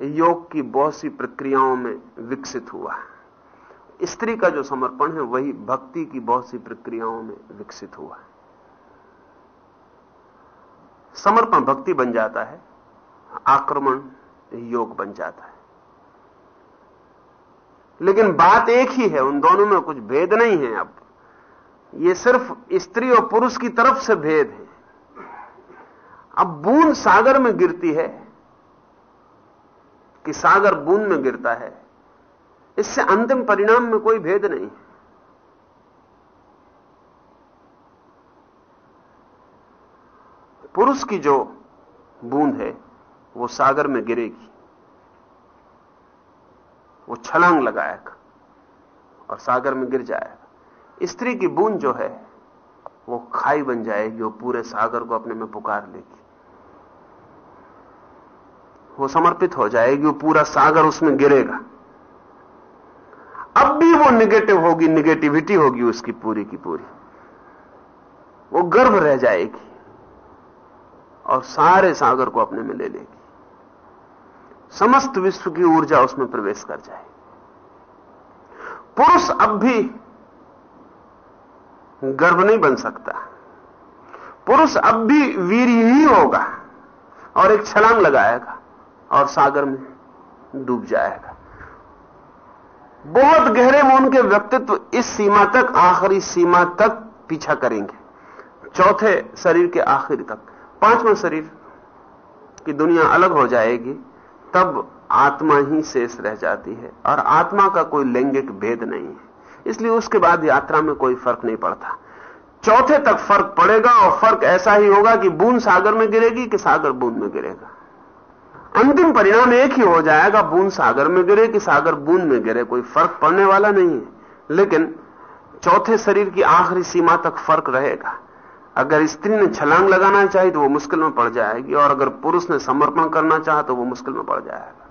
योग की बहुत सी प्रक्रियाओं में विकसित हुआ है। स्त्री का जो समर्पण है, वही भक्ति की बहुत सी प्रक्रियाओं में विकसित हुआ समर्पण भक्ति बन जाता है, आक्रमण योग बन जाता है। लेकिन बात एक ही है, उन दोनों में कुछ भेद नहीं है अब। ये सिर्फ़ स्त्री और पुरुष की तरफ़ से भेद है। अब बूंद सागर में गिरती है, कि सागर बूंद में गिरता है, इससे अंतिम परिणाम में कोई भेद नहीं पुरुष की जो बूंद है, वो सागर में गिरेगी। वो छलांग लगाएगा और सागर में गिर जाएगा। स्त्री की बूंद जो है, वो खाई बन जाएगी वो पूरे सागर को अपने में पुकार लेगी। वो समर्पित हो जाएगी वो पूरा सागर उसमें गिरेगा। अब भी वो निगेटिव होगी निगेटिविटी होगी उसकी पूरी की पूरी। वो गर्भ रह जाएगी। और सारे सागर को अपने में ले लेगी। समस्त विश्व की ऊर्जा उसमें प्रवेश कर जाए पुरुष अब भी गर्भ नहीं बन सकता। पुरुष अब भी वीर ही होगा और एक छलांग लगाएगा और सागर में डूब जाएगा। बहुत गहरे में उनके व्यक्तित्व इस सीमा तक, आखिरी सीमा तक पीछा करेंगे। चौथे शरीर के आखिर तक। पाँचवें शरीर की दुनिया अलग हो जाएगी, तब आत्मा ही शेष रह जाती है और आत्मा का कोई लैंगिक भेद नहीं है। इसलिए उसके बाद यात्रा में कोई फ़र्क नहीं पड़ता। चौथे तक फ़र्क पड़ेगा और फ़र्क ऐसा ही होगा कि बूंद सागर में गिरेगी कि सागर बूंद में गिरेगा। अंतिम परिणाम एक ही हो जाएगा, बूंद सागर में गिरे कि सागर बूंद में गिरे, कोई फ़र्क पड़ने वाला नहीं है। लेकिन चौथे शरीर की आखिरी सीमा तक फ़र्क रहेगा। अगर स्त्री ने छलांग लगाना चाही तो वो मुश्किल में पड़ जाएगी, और अगर पुरुष ने समर्पण करना चाहा तो वो मुश्किल में पड़ जाएगा।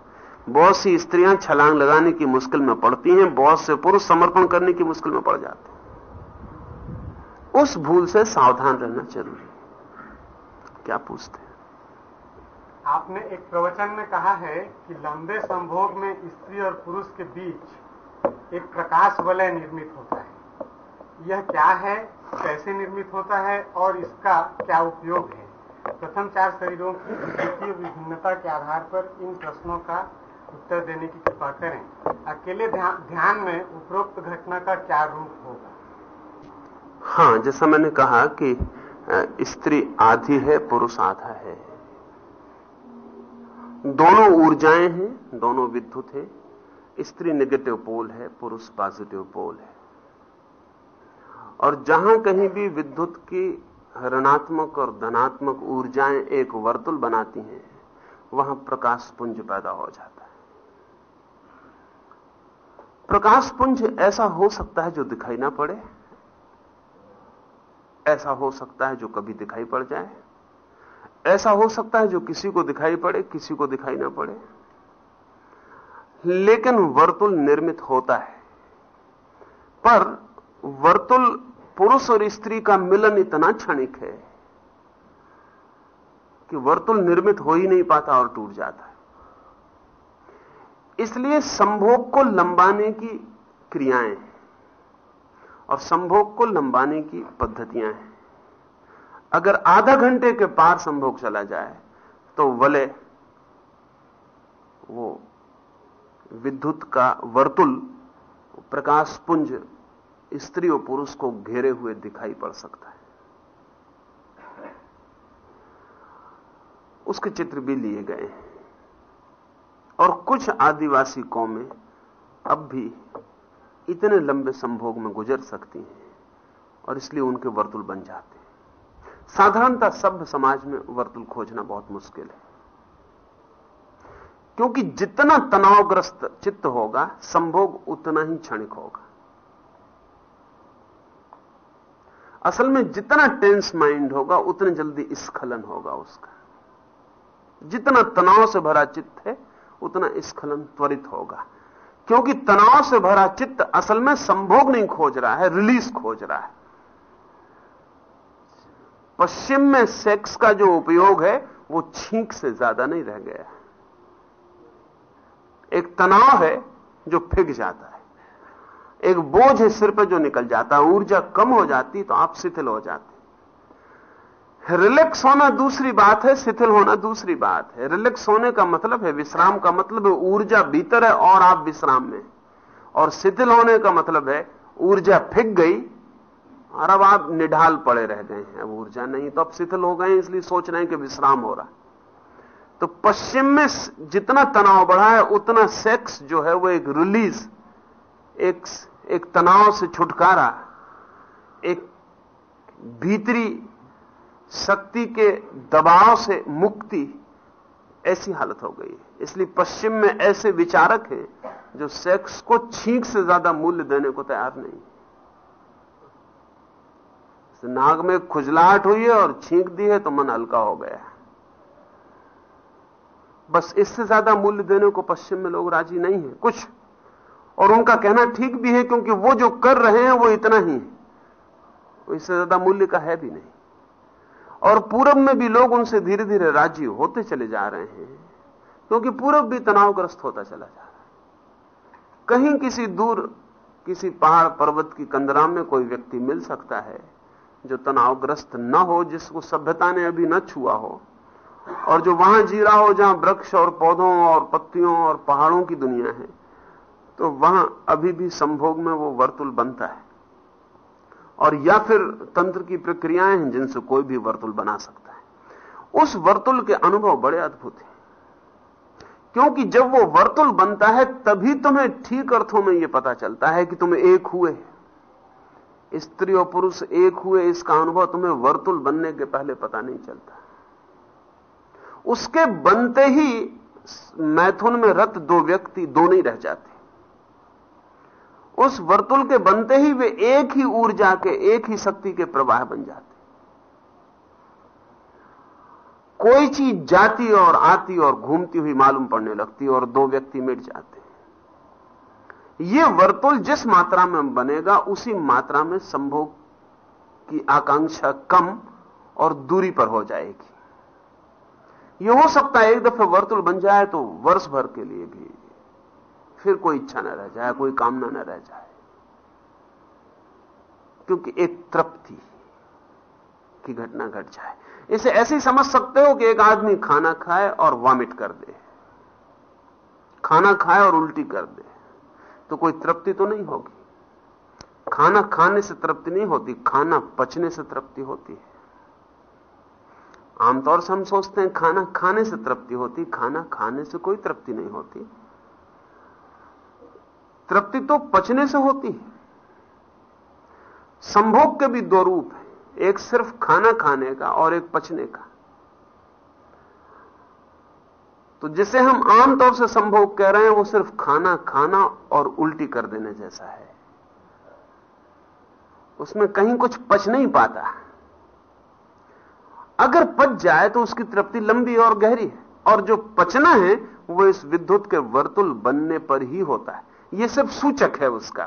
बहुत सी स्त्रियाँ छलांग लगाने की मुश्किल में पड़ती हैं, बहुत से पुरुष समर्पण करने की मुश्किल में पड़ जाते हैं। उस भूल से सावधान रहना ज़रूरी क्या पूछते हैं? आपने एक प्रवचन में कहा है कि लंबे संभोग में स्त्री और पुरुष के बीच एक प्रकाश वलय निर्मित होता है। यह क्या है? कैसे निर्मित होता है और इसका क्या उपयोग है? प्रथम चार शरीरों की द्वितीय विभिन्नता के आधार पर इन प्रश्नों का उत्तर देने की कृपा करें। अकेले ध्यान में उपरोक्त घटना का क्या रूप होगा? हाँ जैसा मैंने कहा कि स्त्री आधी है, पुरुष आधा है। दोनों ऊर्जाएँ हैं, दोनों विद्युत हैं। स्त्री नेगेटिव पोल है, पुरुष पॉजिटिव पोल है। और जहाँ कहीं भी विद्युत की ऋणात्मक और धनात्मक ऊर्जाएँ एक वर्तुल बनाती हैं, वहाँ प्रकाश पुंज पैदा हो जाता है। प्रकाश पुंज ऐसा हो सकता है जो दिखाई ना पड़े, ऐसा हो सकता है जो कभी दिखाई पड़ जाए, ऐसा हो सकता है जो किसी को दिखाई पड़े, किसी को दिखाई ना पड़े। लेकिन वर्तुल निर्मित होता है, पर वर्तुल पुरुष और स्त्री का मिलन इतना क्षणिक है कि वर्तुल निर्मित हो ही नहीं पाता और टूट जाता है। इसलिए संभोग को लंबाने की क्रियाएँ और संभोग को लंबाने की पद्धतियाँ हैं। अगर आधा घंटे के पार संभोग चला जाए तो वले वो विद्युत का वर्तुल प्रकाश पुंज स्त्री और पुरुष को घेरे हुए दिखाई पड़ सकता है। उसके चित्र भी लिए गए हैं। और कुछ आदिवासी कौमें अब भी इतने लंबे संभोग में गुजर सकती हैं और इसलिए उनके वर्तुल बन जाते हैं। साधारणता सभ्य समाज में वर्तुल खोजना बहुत मुश्किल है। क्योंकि जितना तनावग्रस्त चित्त होगा, संभोग उतना ही क्षणिक होगा। असल में जितना टेंस माइंड होगा, उतने जल्दी स्खलन होगा उसका। जितना तनाव से भरा चित्त है, उतना स्खलन त्वरित होगा। क्योंकि तनाव से भरा चित्त असल में संभोग नहीं खोज रहा है, रिलीज़ खोज रहा है। पश्चिम में सेक्स का जो उपयोग है, वो छींक से ज़्यादा नहीं रह गया। एक तनाव है, जो फिग जाता है। एक बोझ है सिर पर जो निकल जाता है, ऊर्जा कम हो जाती तो आप शिथिल हो जाते रिलैक्स होना दूसरी बात है, शिथिल होना दूसरी बात है। रिलैक्स होने का मतलब है विश्राम का मतलब है ऊर्जा भीतर है और आप विश्राम में और शिथिल होने का मतलब है ऊर्जा फिक गई और अब आप निढाल पड़े रह गए हैं। अब ऊर्जा नहीं तो अब शिथिल हो गए इसलिए सोच रहे हैं कि विश्राम हो रहा तो पश्चिम में जितना तनाव बढ़ा है, उतना सेक्स जो है वो एक रिलीज़, एक एक तनाव से छुटकारा, एक भीतरी शक्ति के दबाव से मुक्ति, ऐसी हालत हो गई है। इसलिए पश्चिम में ऐसे विचारक हैं जो सेक्स को छींक से ज़्यादा मूल्य देने को तैयार नहीं। नाग में खुजलाहट हुई है और छींक दी है तो मन हल्का हो गया है। बस इससे ज़्यादा मूल्य देने को पश्चिम में लोग राज़ी नहीं है। कुछ और उनका कहना ठीक भी है क्योंकि वो जो कर रहे हैं वो इतना ही है। इससे ज़्यादा मूल्य का है भी नहीं। और पूरब में भी लोग उनसे धीरे धीरे राज़ी होते चले जा रहे हैं, क्योंकि पूरब भी तनावग्रस्त होता चला जा रहा है। कहीं किसी दूर, किसी पहाड़ पर्वत की कंदरा में कोई व्यक्ति मिल सकता है जो तनावग्रस्त न हो, जिसको सभ्यता ने अभी न छुआ हो, और जो वहाँ जी रहा हो जहाँ वृक्ष और पौधों और पत्तियों और पहाड़ों की दुनिया है। तो वहाँ अभी भी संभोग में वो वर्तुल बनता है। और या फिर तंत्र की प्रक्रियाएँ हैं जिनसे कोई भी वर्तुल बना सकता है। उस वर्तुल के अनुभव बड़े अद्भुत हैं। क्योंकि जब वो वर्तुल बनता है, तभी तुम्हें ठीक अर्थों में यह पता चलता है कि तुम एक हुए स्त्री और पुरुष एक हुए, इसका अनुभव तुम्हें वर्तुल बनने के पहले पता नहीं चलता। उसके बनते ही मैथुन में रत दो व्यक्ति, दो नहीं रह जाते। उस वर्तुल के बनते ही वे एक ही ऊर्जा के, एक ही शक्ति के प्रवाह बन जाते। कोई चीज़ जाती और आती और घूमती हुई मालूम पड़ने लगती और दो व्यक्ति मिट जाते ये वर्तुल जिस मात्रा में बनेगा, उसी मात्रा में संभोग की आकांक्षा कम और दूरी पर हो जाएगी। यह हो सकता है एक दफे वर्तुल बन जाए तो वर्ष भर के लिए भी। फिर कोई इच्छा ना रह जाए, कोई कामना ना रह जाए। क्योंकि एक तृप्ति की घटना घट गट जाए। इसे ऐसे ही समझ सकते हो कि एक आदमी खाना खाए और वॉमिट कर दे। खाना खाए और उल्टी कर दे। तो कोई तृप्ति तो नहीं होगी। खाना खाने से तृप्ति नहीं होती, खाना पचने से तृप्ति होती है। आमतौर से हम सोचते हैं, खाना खाने से तृप्ति होती, खाना खाने से कोई तृप्ति नहीं होती। तृप्ति तो पचने से होती है। संभोग के भी दो रूप हैं, एक सिर्फ़ खाना खाने का और एक पचने का। तो जिसे हम आमतौर से संभोग कह रहे हैं, वो सिर्फ़ खाना खाना और उल्टी कर देने जैसा है। उसमें कहीं कुछ पच नहीं पाता। अगर पच जाए तो उसकी तृप्ति लंबी और गहरी है, और जो पचना है, वो इस विद्युत के वर्तुल बनने पर ही होता है। यह सिर्फ़ सूचक है उसका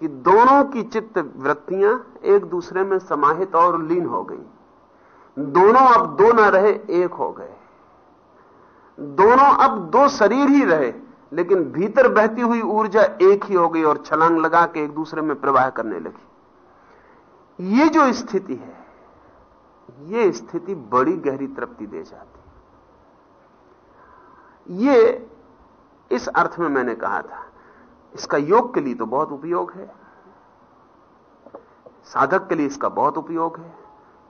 कि दोनों की चित्त वृत्तियाँ एक दूसरे में समाहित और लीन हो गई। दोनों अब दो न रहे, एक हो गए। दोनों अब दो शरीर ही रहे, लेकिन भीतर बहती हुई ऊर्जा एक ही हो गई और छलांग लगा के एक दूसरे में प्रवाह करने लगी। ये जो स्थिति है, ये स्थिति बड़ी गहरी तृप्ति दे जाती। ये इस अर्थ में मैंने कहा था इसका योग के लिए तो बहुत उपयोग है। साधक के लिए इसका बहुत उपयोग है,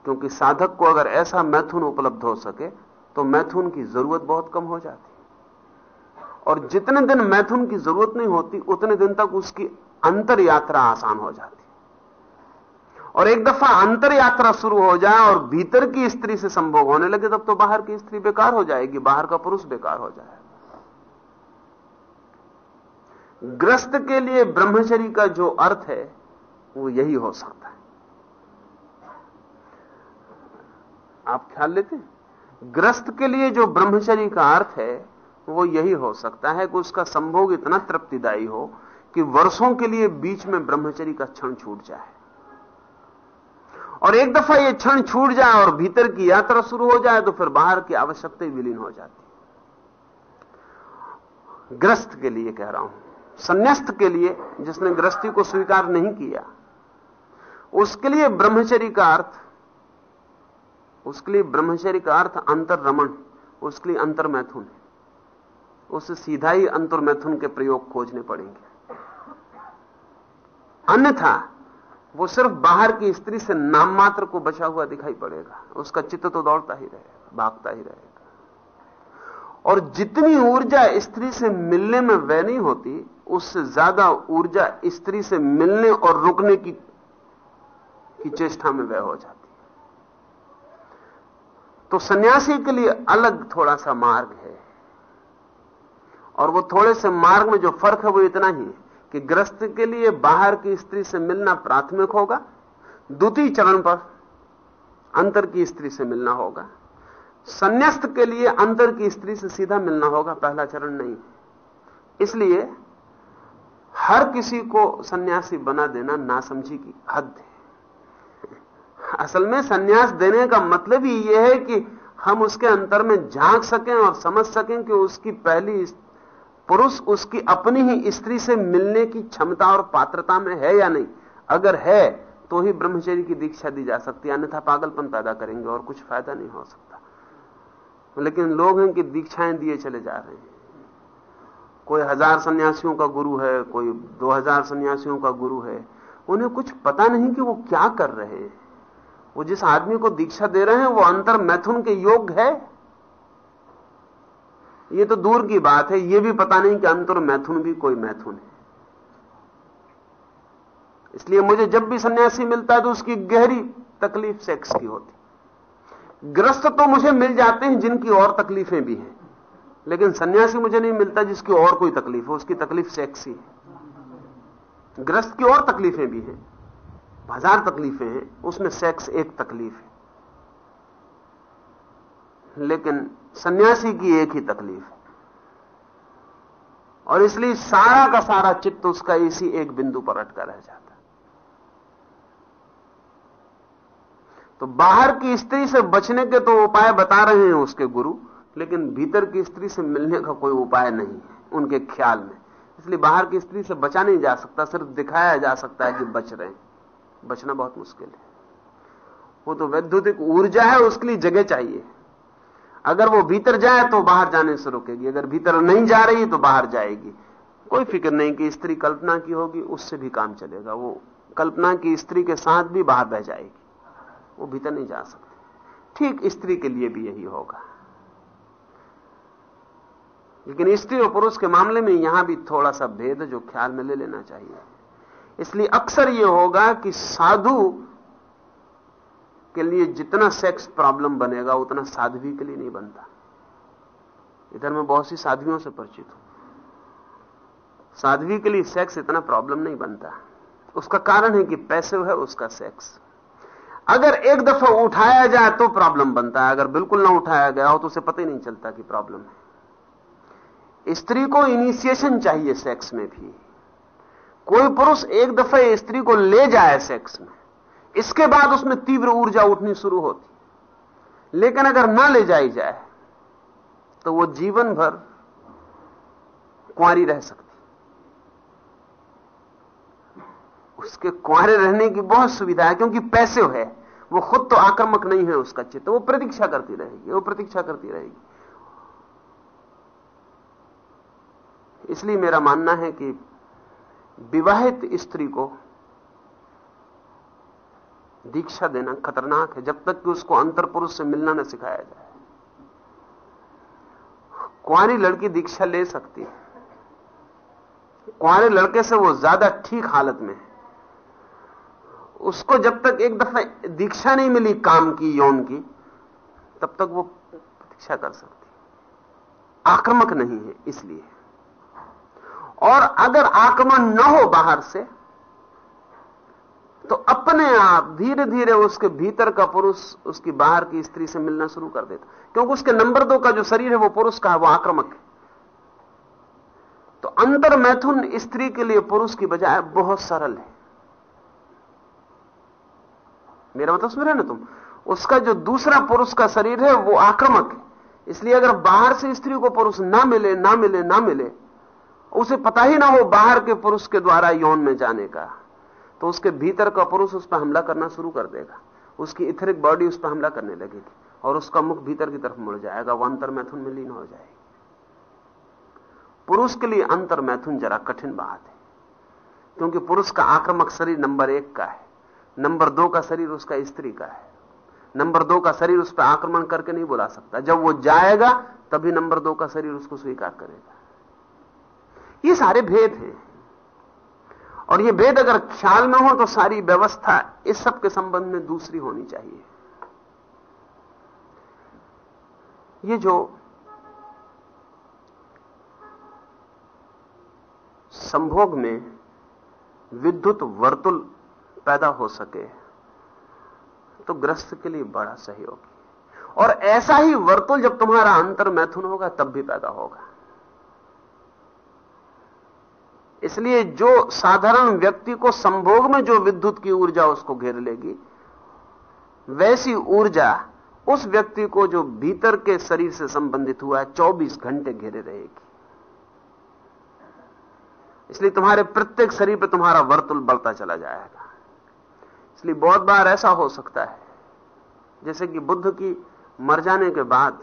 क्योंकि साधक को अगर ऐसा मैथुन उपलब्ध हो सके तो मैथुन की ज़रूरत बहुत कम हो जाती। और जितने दिन मैथुन की ज़रूरत नहीं होती, उतने दिन तक उसकी अंतर यात्रा आसान हो जाती। और एक दफ़ा अंतर यात्रा शुरू हो जाए और भीतर की स्त्री से संभोग होने लगे, तब तो बाहर की स्त्री बेकार हो जाएगी, बाहर का पुरुष बेकार हो जाएगा। ग्रस्त के लिए ब्रह्मचरी का जो अर्थ है, वो यही हो सकता है। आप ख्याल लेते हैं? ग्रस्त के लिए जो ब्रह्मचरी का अर्थ है, वो यही हो सकता है कि उसका संभोग इतना तृप्तिदायी हो कि वर्षों के लिए बीच में ब्रह्मचरी का क्षण छूट जाए। और एक दफ़ा ये क्षण छूट जाए और भीतर की यात्रा शुरू हो जाए तो फिर बाहर की आवश्यकता विलीन हो जाती ग्रस्त के लिए कह रहा हूँ। संन्यास्त के लिए जिसने गृहस्थी को स्वीकार नहीं किया, उसके लिए ब्रह्मचरी का अर्थ, उसके लिए ब्रह्मचरी का अर्थ अंतर रमण उसके लिए अंतर मैथुन उसे सीधा ही अंतर मैथुन के प्रयोग खोजने पड़ेंगे। अन्यथा, वो सिर्फ़ बाहर की स्त्री से नाम मात्र को बचा हुआ दिखाई पड़ेगा। उसका चित्त तो दौड़ता ही रहेगा, भागता ही रहेगा। और जितनी ऊर्जा स्त्री से मिलने में वह नहीं होती उससे ज़्यादा ऊर्जा स्त्री से मिलने और रुकने की की चेष्टा में वह हो जाती है। तो सन्यासी के लिए अलग थोड़ा सा मार्ग है। और वो थोड़े से मार्ग में जो फ़र्क है वो इतना ही है कि ग्रस्त के लिए बाहर की स्त्री से मिलना प्राथमिक होगा, द्वितीय चरण पर अंतर की स्त्री से मिलना होगा। संन्यास्त के लिए अंतर की स्त्री से सीधा मिलना होगा, पहला चरण नहीं। इसलिए हर किसी को सन्यासी बना देना नासमझी की हद है। असल में सन्यास देने का मतलब ही यह है कि हम उसके अंतर में झाँक सकें और समझ सकें कि उसकी पहली पुरुष उसकी अपनी ही स्त्री से मिलने की क्षमता और पात्रता में है या नहीं। अगर है तो ही ब्रह्मचर्य की दीक्षा दी जा सकती है, अन्यथा पागलपन पैदा करेंगे और कुछ फ़ायदा नहीं हो सकता। लेकिन लोग हैं कि दीक्षाएँ दिए चले जा रहे हैं। कोई हज़ार सन्यासियों का गुरु है, कोई दो हज़ार सन्यासियों का गुरु है, उन्हें कुछ पता नहीं कि वो क्या कर रहे हैं। वो जिस आदमी को दीक्षा दे रहे हैं, वो अंतर मैथुन के योग है। ये तो दूर की बात है, ये भी पता नहीं कि अंतर मैथुन भी कोई मैथुन है। इसलिए मुझे जब भी सन्यासी मिलता है तो उसकी गहरी तकलीफ़ सेक्स की होती। ग्रस्त तो मुझे मिल जाते हैं, जिनकी और तकलीफें भी हैं। लेकिन सन्यासी मुझे नहीं मिलता जिसकी और कोई तकलीफ़ हो, उसकी तकलीफ़ सेक्स ही। है ग्रस्त की और तकलीफें भी हैं हज़ार तकलीफें हैं, उसमें सेक्स एक तकलीफ़ है। लेकिन सन्यासी की एक ही तकलीफ़ है। और इसलिए सारा का सारा चित्त उसका इसी एक बिंदु पर अटका रह जाता तो बाहर की स्त्री से बचने के तो उपाय बता रहे हैं उसके गुरु। लेकिन भीतर की स्त्री से मिलने का कोई उपाय नहीं है, उनके ख्याल में। इसलिए बाहर की स्त्री से बचा नहीं जा सकता, सिर्फ़ दिखाया जा सकता है कि बच रहे हैं। बचना बहुत मुश्किल है। वो तो वैद्युतिक ऊर्जा है, उसके लिए जगह चाहिए। अगर वो भीतर जाए तो बाहर जाने से रोकेगी, अगर भीतर नहीं जा रही तो बाहर जाएगी। कोई फ़िक्र नहीं कि स्त्री कल्पना की होगी, उससे भी काम चलेगा। वो कल्पना की स्त्री के साथ भी बाहर बह जाएगी। वो भीतर नहीं जा सकती। ठीक स्त्री के लिए भी यही होगा। लेकिन स्त्री और पुरुष के मामले में यहाँ भी थोड़ा सा भेद जो ख्याल में ले लेना चाहिए। इसलिए अक्सर यह होगा कि साधु के लिए जितना सेक्स प्रॉब्लम बनेगा, उतना साध्वी के लिए नहीं बनता। इधर मैं बहुत सी साध्वियों से परिचित हूँ। साध्वी के लिए सेक्स इतना प्रॉब्लम नहीं बनता। उसका कारण है कि पैसे है, उसका सेक्स अगर एक दफ़ा उठाया जाए तो प्रॉब्लम बनता है। अगर बिल्कुल ना उठाया गया हो तो उसे पता ही नहीं चलता कि प्रॉब्लम है। स्त्री को इनिशिएशन चाहिए सेक्स में भी। कोई पुरुष एक दफे स्त्री को ले जाए सेक्स में, इसके बाद उसमें तीव्र ऊर्जा उठनी शुरू होती। लेकिन अगर ना ले जाई जाए तो वो जीवन भर कुंवारी रह सकती। उसके कुंवारे रहने की बहुत सुविधा है, क्योंकि पैसे है। वो खुद तो आक्रामक नहीं है उसका चित्त, वो प्रतीक्षा करती रहेगी, वो प्रतीक्षा करती रहेगी। इसलिए मेरा मानना है कि विवाहित स्त्री को दीक्षा देना खतरनाक है, जब तक कि उसको अंतर पुरुष से मिलना न सिखाया जाए। कुआरी लड़की दीक्षा ले सकती है। कुआरे लड़के से वो ज़्यादा ठीक हालत में है। उसको जब तक एक दफ़ा दीक्षा नहीं मिली काम की, यौन की, तब तक वो प्रतीक्षा कर सकती आक्रमक नहीं है, इसलिए। और अगर आक्रमण न हो बाहर से तो अपने आप धीरे धीरे उसके भीतर का पुरुष उसकी बाहर की स्त्री से मिलना शुरू कर देता क्योंकि उसके नंबर दो का जो शरीर है, वो पुरुष का है, वो आक्रमक है। तो अंतर मैथुन स्त्री के लिए पुरुष की बजाय बहुत सरल है। मेरा मतलब समझ रहे ना तुम? उसका जो दूसरा पुरुष का शरीर है, वो आक्रमक है। इसलिए अगर बाहर से स्त्री को पुरुष ना मिले ना मिले ना मिले उसे पता ही ना हो बाहर के पुरुष के द्वारा यौन में जाने का। तो उसके भीतर का पुरुष उस पर हमला करना शुरू कर देगा। उसकी इथरिक बॉडी उस पर हमला करने लगेगी और उसका मुख भीतर की तरफ़ मुड़ जाएगा। वह अंतर मैथुन में लीन हो जाएगी। पुरुष के लिए अंतर मैथुन जरा कठिन बात है, क्योंकि पुरुष का आक्रमक शरीर नंबर एक का है। नंबर दो का शरीर उसका स्त्री का है। नंबर दो का शरीर उस पर आक्रमण करके नहीं बुला सकता। जब वो जाएगा, तभी नंबर दो का शरीर उसको स्वीकार करेगा। ये सारे भेद हैं। और ये भेद अगर ख्याल में हो तो सारी व्यवस्था इस सब के संबंध में दूसरी होनी चाहिए। ये जो संभोग में विद्युत वर्तुल पैदा हो सके तो ग्रस्त के लिए बड़ा सहयोग। और ऐसा ही वर्तुल जब तुम्हारा अंतर मैथुन होगा, तब भी पैदा होगा। इसलिए जो साधारण व्यक्ति को संभोग में जो विद्युत की ऊर्जा उसको घेर लेगी, वैसी ऊर्जा उस व्यक्ति को जो भीतर के शरीर से संबंधित हुआ है 24 घंटे घेरे रहेगी। इसलिए तुम्हारे प्रत्येक शरीर पर तुम्हारा वर्तुल बढ़ता चला जाएगा। इसलिए बहुत बार ऐसा हो सकता है, जैसे कि बुद्ध की मर जाने के बाद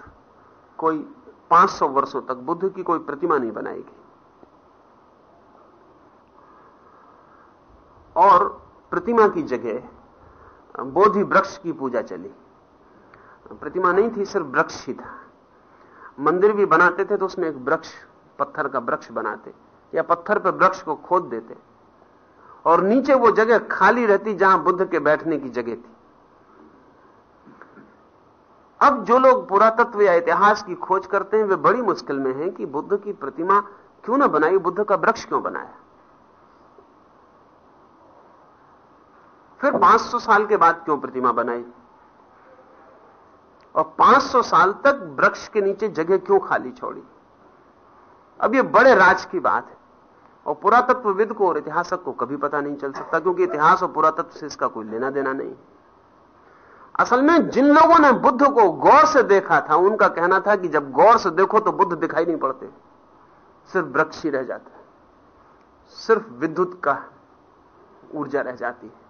कोई 500 वर्षों तक बुद्ध की कोई प्रतिमा नहीं बनाएगी। और प्रतिमा की जगह बोधि वृक्ष की पूजा चली। प्रतिमा नहीं थी, सिर्फ़ वृक्ष ही था। मंदिर भी बनाते थे तो उसमें एक वृक्ष, पत्थर का वृक्ष बनाते या पत्थर पर वृक्ष को खोद देते। और नीचे वो जगह खाली रहती जहाँ बुद्ध के बैठने की जगह थी। अब जो लोग पुरातत्व या इतिहास की खोज करते हैं, वे बड़ी मुश्किल में हैं कि बुद्ध की प्रतिमा क्यों ना बनाई, बुद्ध का वृक्ष क्यों बनाया? फिर 500 साल के बाद क्यों प्रतिमा बनाई? और 500 साल तक वृक्ष के नीचे जगह क्यों खाली छोड़ी? अब यह बड़े राज की बात है। और पुरातत्वविद को और इतिहासक को कभी पता नहीं चल सकता, क्योंकि इतिहास और पुरातत्व से इसका कोई लेना देना नहीं। असल में जिन लोगों ने बुद्ध को गौर से देखा था, उनका कहना था कि जब गौर से देखो तो बुद्ध दिखाई नहीं पड़ते। सिर्फ़ वृक्ष ही रह जाता सिर्फ़ विद्युत का ऊर्जा रह जाती है।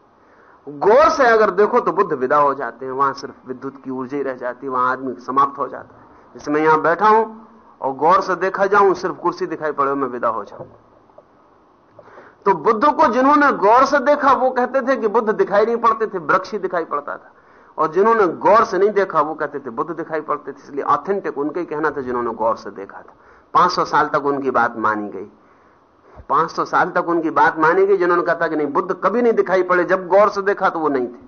गौर से अगर देखो तो बुद्ध विदा हो जाते हैं, वहाँ सिर्फ़ विद्युत की ऊर्जा ही रह जाती है, वहाँ आदमी समाप्त हो जाता है। जैसे मैं यहाँ बैठा हूँ और गौर से देखा जाऊँ, सिर्फ़ कुर्सी दिखाई पड़े, मैं विदा हो जाऊँ। तो बुद्ध को जिन्होंने गौर से देखा, वो कहते थे कि बुद्ध दिखाई नहीं पड़ते थे, वृक्ष ही दिखाई पड़ता था। और जिन्होंने गौर से नहीं देखा, वो कहते थे बुद्ध दिखाई पड़ते थे, इसलिए ऑथेंटिक उनका ही कहना था जिन्होंने गौर से देखा था। 500 साल तक उनकी बात मानी गई। 500 साल तक उनकी बात मानी गई जिन्होंने कहा था कि नहीं, बुद्ध कभी नहीं दिखाई पड़े। जब गौर से देखा तो वो नहीं थे।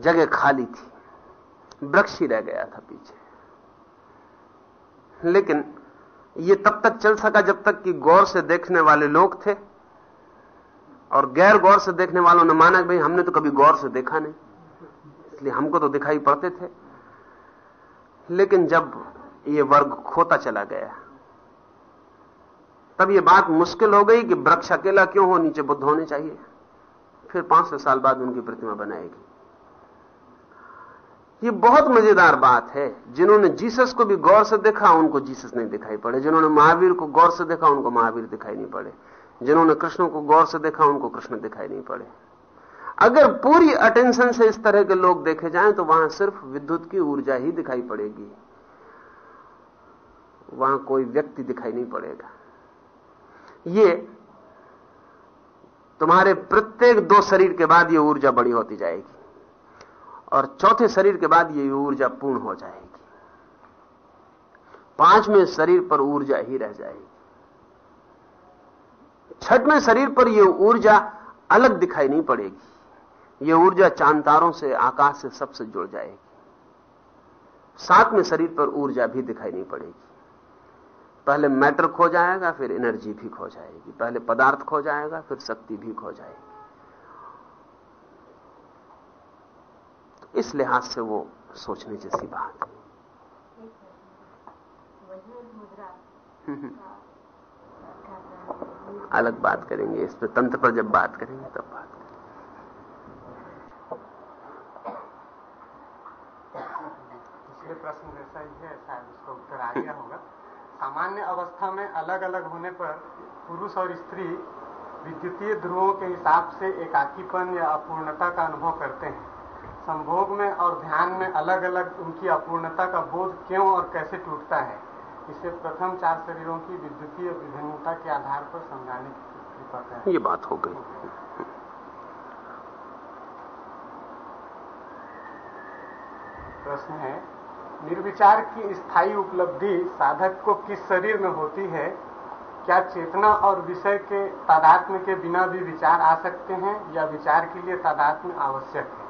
जगह खाली थी। वृक्ष ही रह गया था पीछे। लेकिन ये तब तक चल सका जब तक कि गौर से देखने वाले लोग थे। और गैर गौर से देखने वालों ने माना भाई, हमने तो कभी गौर से देखा नहीं। इसलिए हमको तो दिखाई पड़ते थे। लेकिन जब ये वर्ग खोता चला गया तब ये बात मुश्किल हो गई कि वृक्ष अकेला क्यों हो, नीचे बुद्ध होने चाहिए। फिर पाँच सौ साल बाद उनकी प्रतिमा बनाएगी। ये बहुत मज़ेदार बात है। जिन्होंने जीसस को भी गौर से देखा, उनको जीसस नहीं दिखाई पड़े। जिन्होंने महावीर को गौर से देखा, उनको महावीर दिखाई नहीं पड़े। जिन्होंने कृष्ण को गौर से देखा, उनको कृष्ण दिखाई नहीं पड़े। अगर पूरी अटेंशन से इस तरह के लोग देखे जाएँ तो वहाँ सिर्फ़ विद्युत की ऊर्जा ही दिखाई पड़ेगी। वहाँ कोई व्यक्ति दिखाई नहीं पड़ेगा। ये तुम्हारे प्रत्येक दो शरीर के बाद ये ऊर्जा बड़ी होती जाएगी और चौथे शरीर के बाद ये ऊर्जा पूर्ण हो जाएगी। पाँचवें शरीर पर ऊर्जा ही रह जाएगी। छठवें शरीर पर यह ऊर्जा अलग दिखाई नहीं पड़ेगी। यह ऊर्जा चाँद तारों से, आकाश से सबसे जुड़ जाएगी। सातवें शरीर पर ऊर्जा भी दिखाई नहीं पड़ेगी। पहले मैटर खो जाएगा, फिर एनर्जी भी खो जाएगी। पहले पदार्थ खो जाएगा, फिर शक्ति भी खो जाएगी। तो इस लिहाज से वो सोचने जैसी बात है। अलग बात करेंगे, इस पर तंत्र पर जब बात करेंगे, तब बात पिछले प्रश्न जैसा ही है, शायद उसका उत्तर आ गया होगा। सामान्य अवस्था में अलग अलग होने पर पुरुष और स्त्री विद्युतीय ध्रुवों के हिसाब से एकाकीपन या अपूर्णता का अनुभव करते हैं। संभोग में और ध्यान में अलग अलग उनकी अपूर्णता का बोध क्यों और कैसे टूटता है इसे प्रथम चार शरीरों की विद्युतीय विभिन्नता के आधार पर समझाने की कृपा करें। ये बात हो गई। प्रश्न है निर्विचार की स्थायी उपलब्धि साधक को किस शरीर में होती है? क्या चेतना और विषय के तादात्म्य के बिना भी विचार आ सकते हैं या विचार के लिए तादात्म्य आवश्यक है?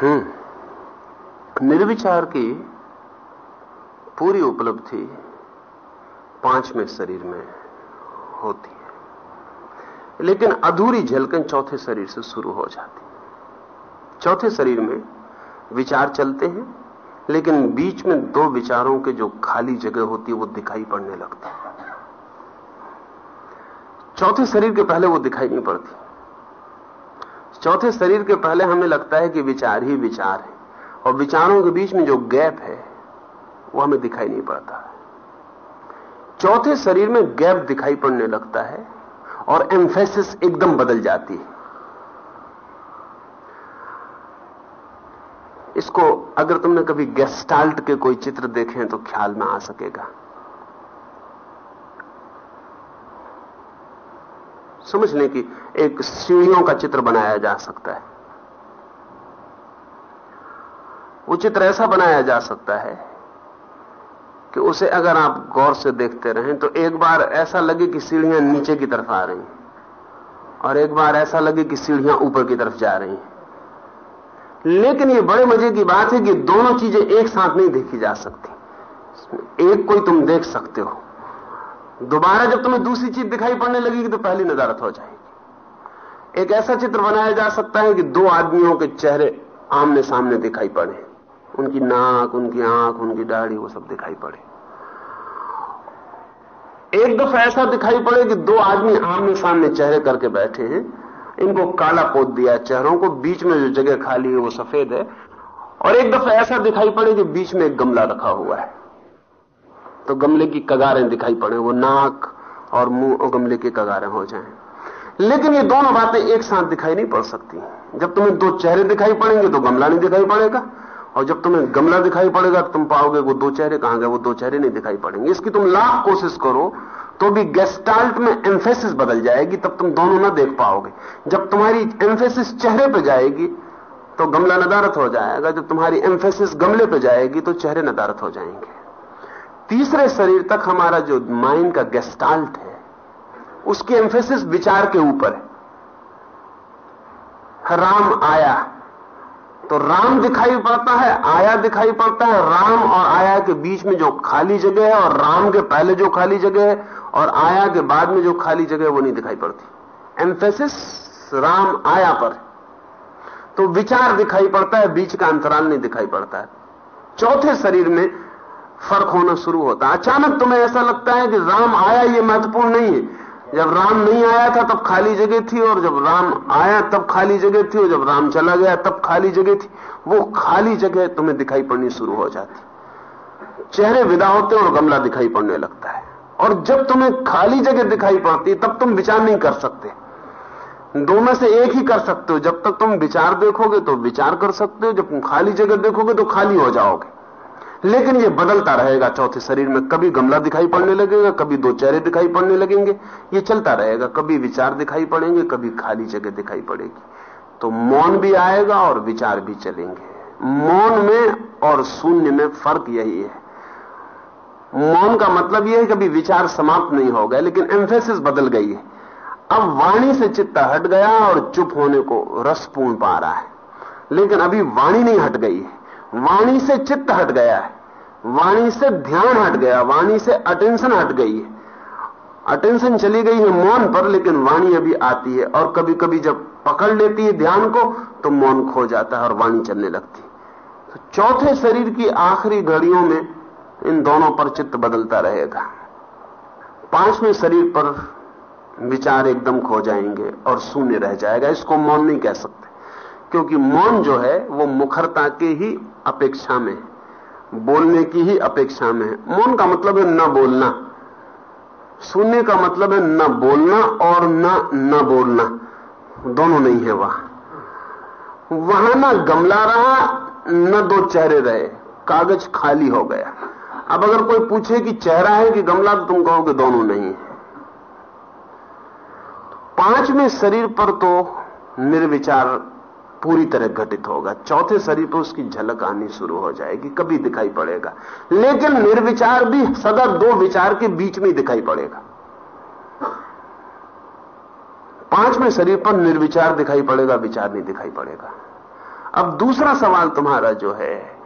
हम्म। निर्विचार की पूरी उपलब्धि पाँचवें शरीर में होती है। लेकिन अधूरी झलकन चौथे शरीर से शुरू हो जाती है। चौथे शरीर में विचार चलते हैं लेकिन बीच में दो विचारों के जो खाली जगह होती है, वो दिखाई पड़ने लगता है। चौथे शरीर के पहले वो दिखाई नहीं पड़ती। चौथे शरीर के पहले हमें लगता है कि विचार ही विचार है, और विचारों के बीच में जो गैप है, वो हमें दिखाई नहीं पड़ता। चौथे शरीर में गैप दिखाई पड़ने लगता है, और एम्फेसिस एकदम बदल जाती है। इसको अगर तुमने कभी गेस्टाल्ट के कोई चित्र देखे तो ख्याल में आ सकेगा। समझ लें कि एक सीढ़ियों का चित्र बनाया जा सकता है। वो चित्र ऐसा बनाया जा सकता है कि उसे अगर आप गौर से देखते रहें तो एक बार ऐसा लगे कि सीढ़ियाँ नीचे की तरफ़ आ रही हैं और एक बार ऐसा लगे कि सीढ़ियाँ ऊपर की तरफ़ जा रही लेकिन ये बड़े मज़े की बात है कि दोनों चीज़ें एक साथ नहीं देखी जा सकती। एक कोई तुम देख सकते हो। दोबारा जब तुम्हें दूसरी चीज़ दिखाई पड़ने लगेगी तो पहली नजारत हो जाएगी। एक ऐसा चित्र बनाया जा सकता है कि दो आदमियों के चेहरे आमने सामने दिखाई पड़े। उनकी नाक, उनकी आँख, उनकी दाढ़ी, वो सब दिखाई पड़े। एक दफ़ा ऐसा दिखाई पड़े कि दो आदमी आमने सामने चेहरे करके बैठे हैं। इनको काला पोत दिया चेहरों को बीच में जो जगह खाली है, वो सफ़ेद है। और एक दफ़ा ऐसा दिखाई पड़े कि बीच में एक गमला रखा हुआ है। तो गमले की कगारें दिखाई पड़े, वो नाक और मुँह और गमले की कगारें हो जाएँ। लेकिन ये दोनों बातें एक साथ दिखाई नहीं पड़ सकती। जब तुम्हें दो चेहरे दिखाई पड़ेंगे तो गमला नहीं दिखाई पड़ेगा। और जब तुम्हें गमला दिखाई पड़ेगा तो तुम पाओगे वो दो चेहरे कहाँ गए, वो दो चेहरे नहीं दिखाई पड़ेंगे। इसकी तुम लाख कोशिश करो तो भी गेस्टाल्ट में एम्फेसिस बदल जाएगी, तब तुम दोनों ना देख पाओगे। जब तुम्हारी एम्फेसिस चेहरे पे जाएगी तो गमला नदारत हो जाएगा। जब तुम्हारी एम्फेसिस गमले पे जाएगी तो चेहरे नदारत हो जाएँगे। तीसरे शरीर तक हमारा जो माइंड का गेस्टाल्ट है, उसकी एम्फेसिस विचार के ऊपर है। राम आया तो राम दिखाई पड़ता है, आया दिखाई पड़ता है। राम और आया के बीच में जो खाली जगह है और राम के पहले जो खाली जगह है और आया के बाद में जो खाली जगह वो नहीं दिखाई पड़ती। एम्फेसिस राम आया पर। तो विचार दिखाई पड़ता है, बीच का अंतराल नहीं दिखाई पड़ता है। चौथे शरीर में फ़र्क होना शुरू होता है। अचानक तुम्हें ऐसा लगता है कि राम आया ये महत्वपूर्ण नहीं है। जब राम नहीं आया था, तब खाली जगह थी और जब राम आया, तब खाली जगह थी और जब राम चला गया, तब खाली जगह थी। वो खाली जगह तुम्हें दिखाई पड़नी शुरू हो जाती। चेहरे विदा होते और गमला दिखाई पड़ने लगता है। और जब तुम्हें खाली जगह दिखाई पड़ती, तब तुम विचार नहीं कर सकते। दो में से एक ही कर सकते हो। जब तक तुम विचार देखोगे तो विचार कर सकते हो। जब तुम खाली जगह देखोगे तो खाली हो जाओगे। लेकिन ये बदलता रहेगा। चौथे शरीर में कभी गमला दिखाई पड़ने लगेगा, कभी दो चेहरे दिखाई पड़ने लगेंगे। ये चलता रहेगा। कभी विचार दिखाई पड़ेंगे, कभी खाली जगह दिखाई पड़ेगी। तो मौन भी आएगा और विचार भी चलेंगे। मौन में और शून्य में फ़र्क यही है। मौन का मतलब यह है कि अभी विचार समाप्त नहीं हो गए, लेकिन एम्फेसिस बदल गई है। अब वाणी से चित्त हट गया और चुप होने को रसपूर्ण पा रहा है। लेकिन अभी वाणी नहीं हट गई है। वाणी से चित्त हट गया है। वाणी से ध्यान हट गया, वाणी से अटेंशन हट गई है। अटेंशन चली गई है मौन पर, लेकिन वाणी अभी आती है। और कभी कभी जब पकड़ लेती है ध्यान को तो मौन खो जाता है और वाणी चलने लगती है। तो चौथे शरीर की आखिरी घड़ियों में इन दोनों पर चित्त बदलता रहेगा। पाँचवें शरीर पर विचार एकदम खो जाएँगे और शून्य रह जाएगा। इसको मौन नहीं कह सकते। क्योंकि मौन जो है, वो मुखरता के ही अपेक्षा में है। बोलने की ही अपेक्षा में है। मौन का मतलब है न बोलना। सुनने का मतलब है न बोलना और न न बोलना। दोनों नहीं है वहाँ। वहाँ ना गमला रहा, न दो चेहरे रहे। कागज़ खाली हो गया। अब अगर कोई पूछे कि चेहरा है कि गमला तो तुम कहोगे दोनों नहीं है। पाँचवें शरीर पर तो निर्विचार पूरी तरह घटित होगा। चौथे शरीर पर उसकी झलक आनी शुरू हो जाएगी, कभी दिखाई पड़ेगा। लेकिन निर्विचार भी सदा दो विचार के बीच में दिखाई पड़ेगा। पाँचवें शरीर पर निर्विचार दिखाई पड़ेगा, विचार नहीं दिखाई पड़ेगा। अब दूसरा सवाल तुम्हारा जो है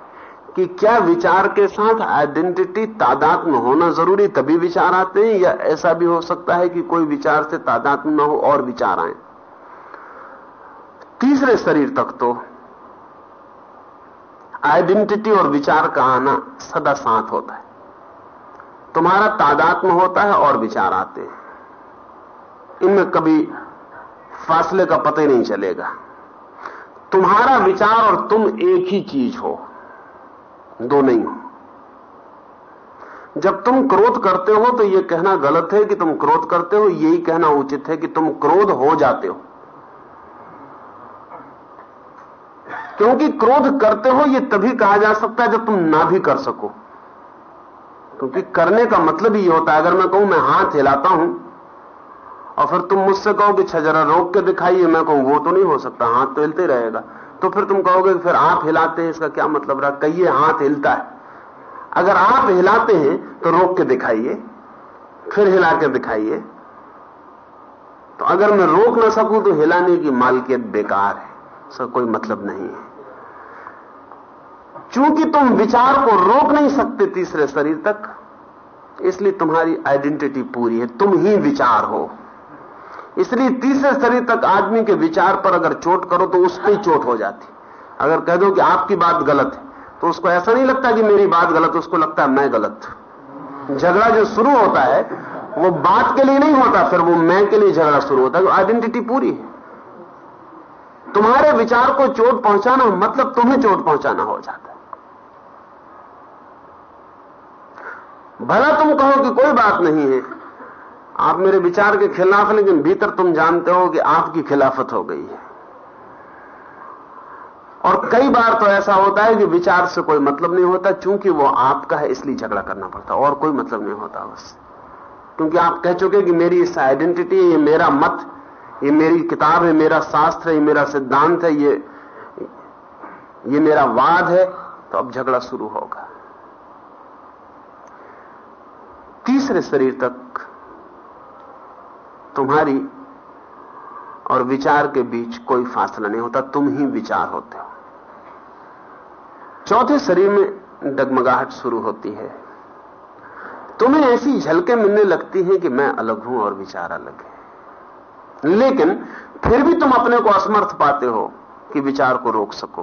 कि क्या विचार के साथ आइडेंटिटी तादात्म होना ज़रूरी तभी विचार आते हैं या ऐसा भी हो सकता है कि कोई विचार से तादात्म न हो और विचार आए? तीसरे शरीर तक तो आइडेंटिटी और विचार का आना सदा साथ होता है। तुम्हारा तादात्म होता है और विचार आते हैं। इनमें कभी फासले का पता ही नहीं चलेगा। तुम्हारा विचार और तुम एक ही चीज़ हो। दो नहीं। जब तुम क्रोध करते हो तो यह कहना गलत है कि तुम क्रोध करते हो, यही कहना उचित है कि तुम क्रोध हो जाते हो। क्योंकि क्रोध करते हो यह तभी कहा जा सकता है जब तुम ना भी कर सको। क्योंकि करने का मतलब ही होता है, अगर मैं कहूँ, मैं हाथ हिलाता हूँ, और फिर तुम मुझसे कहो कि, छजरा, रोक के दिखाइए। मैं कहूँ, वो तो नहीं हो सकता, हाथ तो हिलते रहेगा। तो फिर तुम कहोगे कि फिर आप हिलाते हैं, इसका क्या मतलब रहा? कहिए, हाथ हिलता है। अगर आप हिलाते हैं तो रोक के दिखाइए, फिर हिला के दिखाइए। तो अगर मैं रोक ना सकूँ तो हिलाने की मालकियत बेकार है। इसका कोई मतलब नहीं है। चूँकि तुम विचार को रोक नहीं सकते तीसरे शरीर तक, इसलिए तुम्हारी आइडेंटिटी पूरी है। तुम ही विचार हो। इसलिए तीसरे शरीर तक आदमी के विचार पर अगर चोट करो तो उस पर ही चोट हो जाती। अगर कह दो कि आपकी बात गलत है तो उसको ऐसा नहीं लगता कि मेरी बात गलत उसको लगता है मैं गलत झगड़ा जो शुरू होता है, वो बात के लिए नहीं होता, फिर वो मैं के लिए झगड़ा शुरू होता है आइडेंटिटी पूरी है। तुम्हारे विचार को चोट पहुंचाना मतलब तुम्हें चोट पहुंचाना हो जाता है। भला तुम कहो कि कोई बात नहीं है आप मेरे विचार के खिलाफ, लेकिन भीतर तुम जानते हो कि आपकी खिलाफत हो गई है। और कई बार तो ऐसा होता है कि विचार से कोई मतलब नहीं होता, चूँकि वो आपका है, इसलिए झगड़ा करना पड़ता और कोई मतलब नहीं होता बस। क्योंकि आप कह चुके कि मेरी इस आइडेंटिटी ये मेरा मत, ये मेरी किताब है, मेरा शास्त्र है, ये मेरा सिद्धांत है, ये ये मेरा वाद है तो अब झगड़ा शुरू होगा। तीसरे शरीर तक तुम्हारी और विचार के बीच कोई फासला नहीं होता, तुम ही विचार होते हो। चौथे शरीर में डगमगाहट शुरू होती है। तुम्हें ऐसी झलकें मिलने लगती हैं कि मैं अलग हूँ और विचार अलग है। लेकिन फिर भी तुम अपने को असमर्थ पाते हो कि विचार को रोक सको।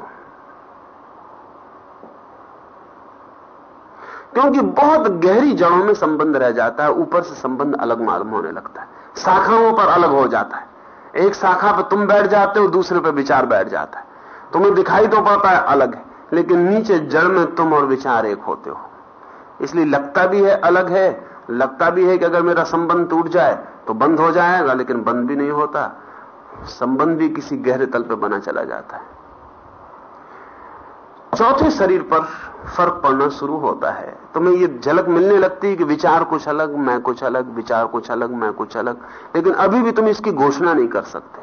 क्योंकि बहुत गहरी जड़ों में संबंध रह जाता है, ऊपर से संबंध अलग मालूम होने लगता है। शाखाओं पर अलग हो जाता है। एक शाखा पर तुम बैठ जाते हो, दूसरे पर विचार बैठ जाता है। तुम्हें दिखाई तो पड़ता है अलग है, लेकिन नीचे जड़ में तुम और विचार एक होते हो। इसलिए लगता भी है अलग है, लगता भी है कि अगर मेरा संबंध टूट जाए तो बंद हो जाएगा, लेकिन बंद भी नहीं होता। संबंध भी किसी गहरे तल पर बना चला जाता है। चौथे शरीर पर फ़र्क पड़ना शुरू होता है। तुम्हें ये झलक मिलने लगती है कि विचार कुछ अलग, मैं कुछ अलग, विचार कुछ अलग, मैं कुछ अलग, लेकिन अभी भी तुम इसकी घोषणा नहीं कर सकते।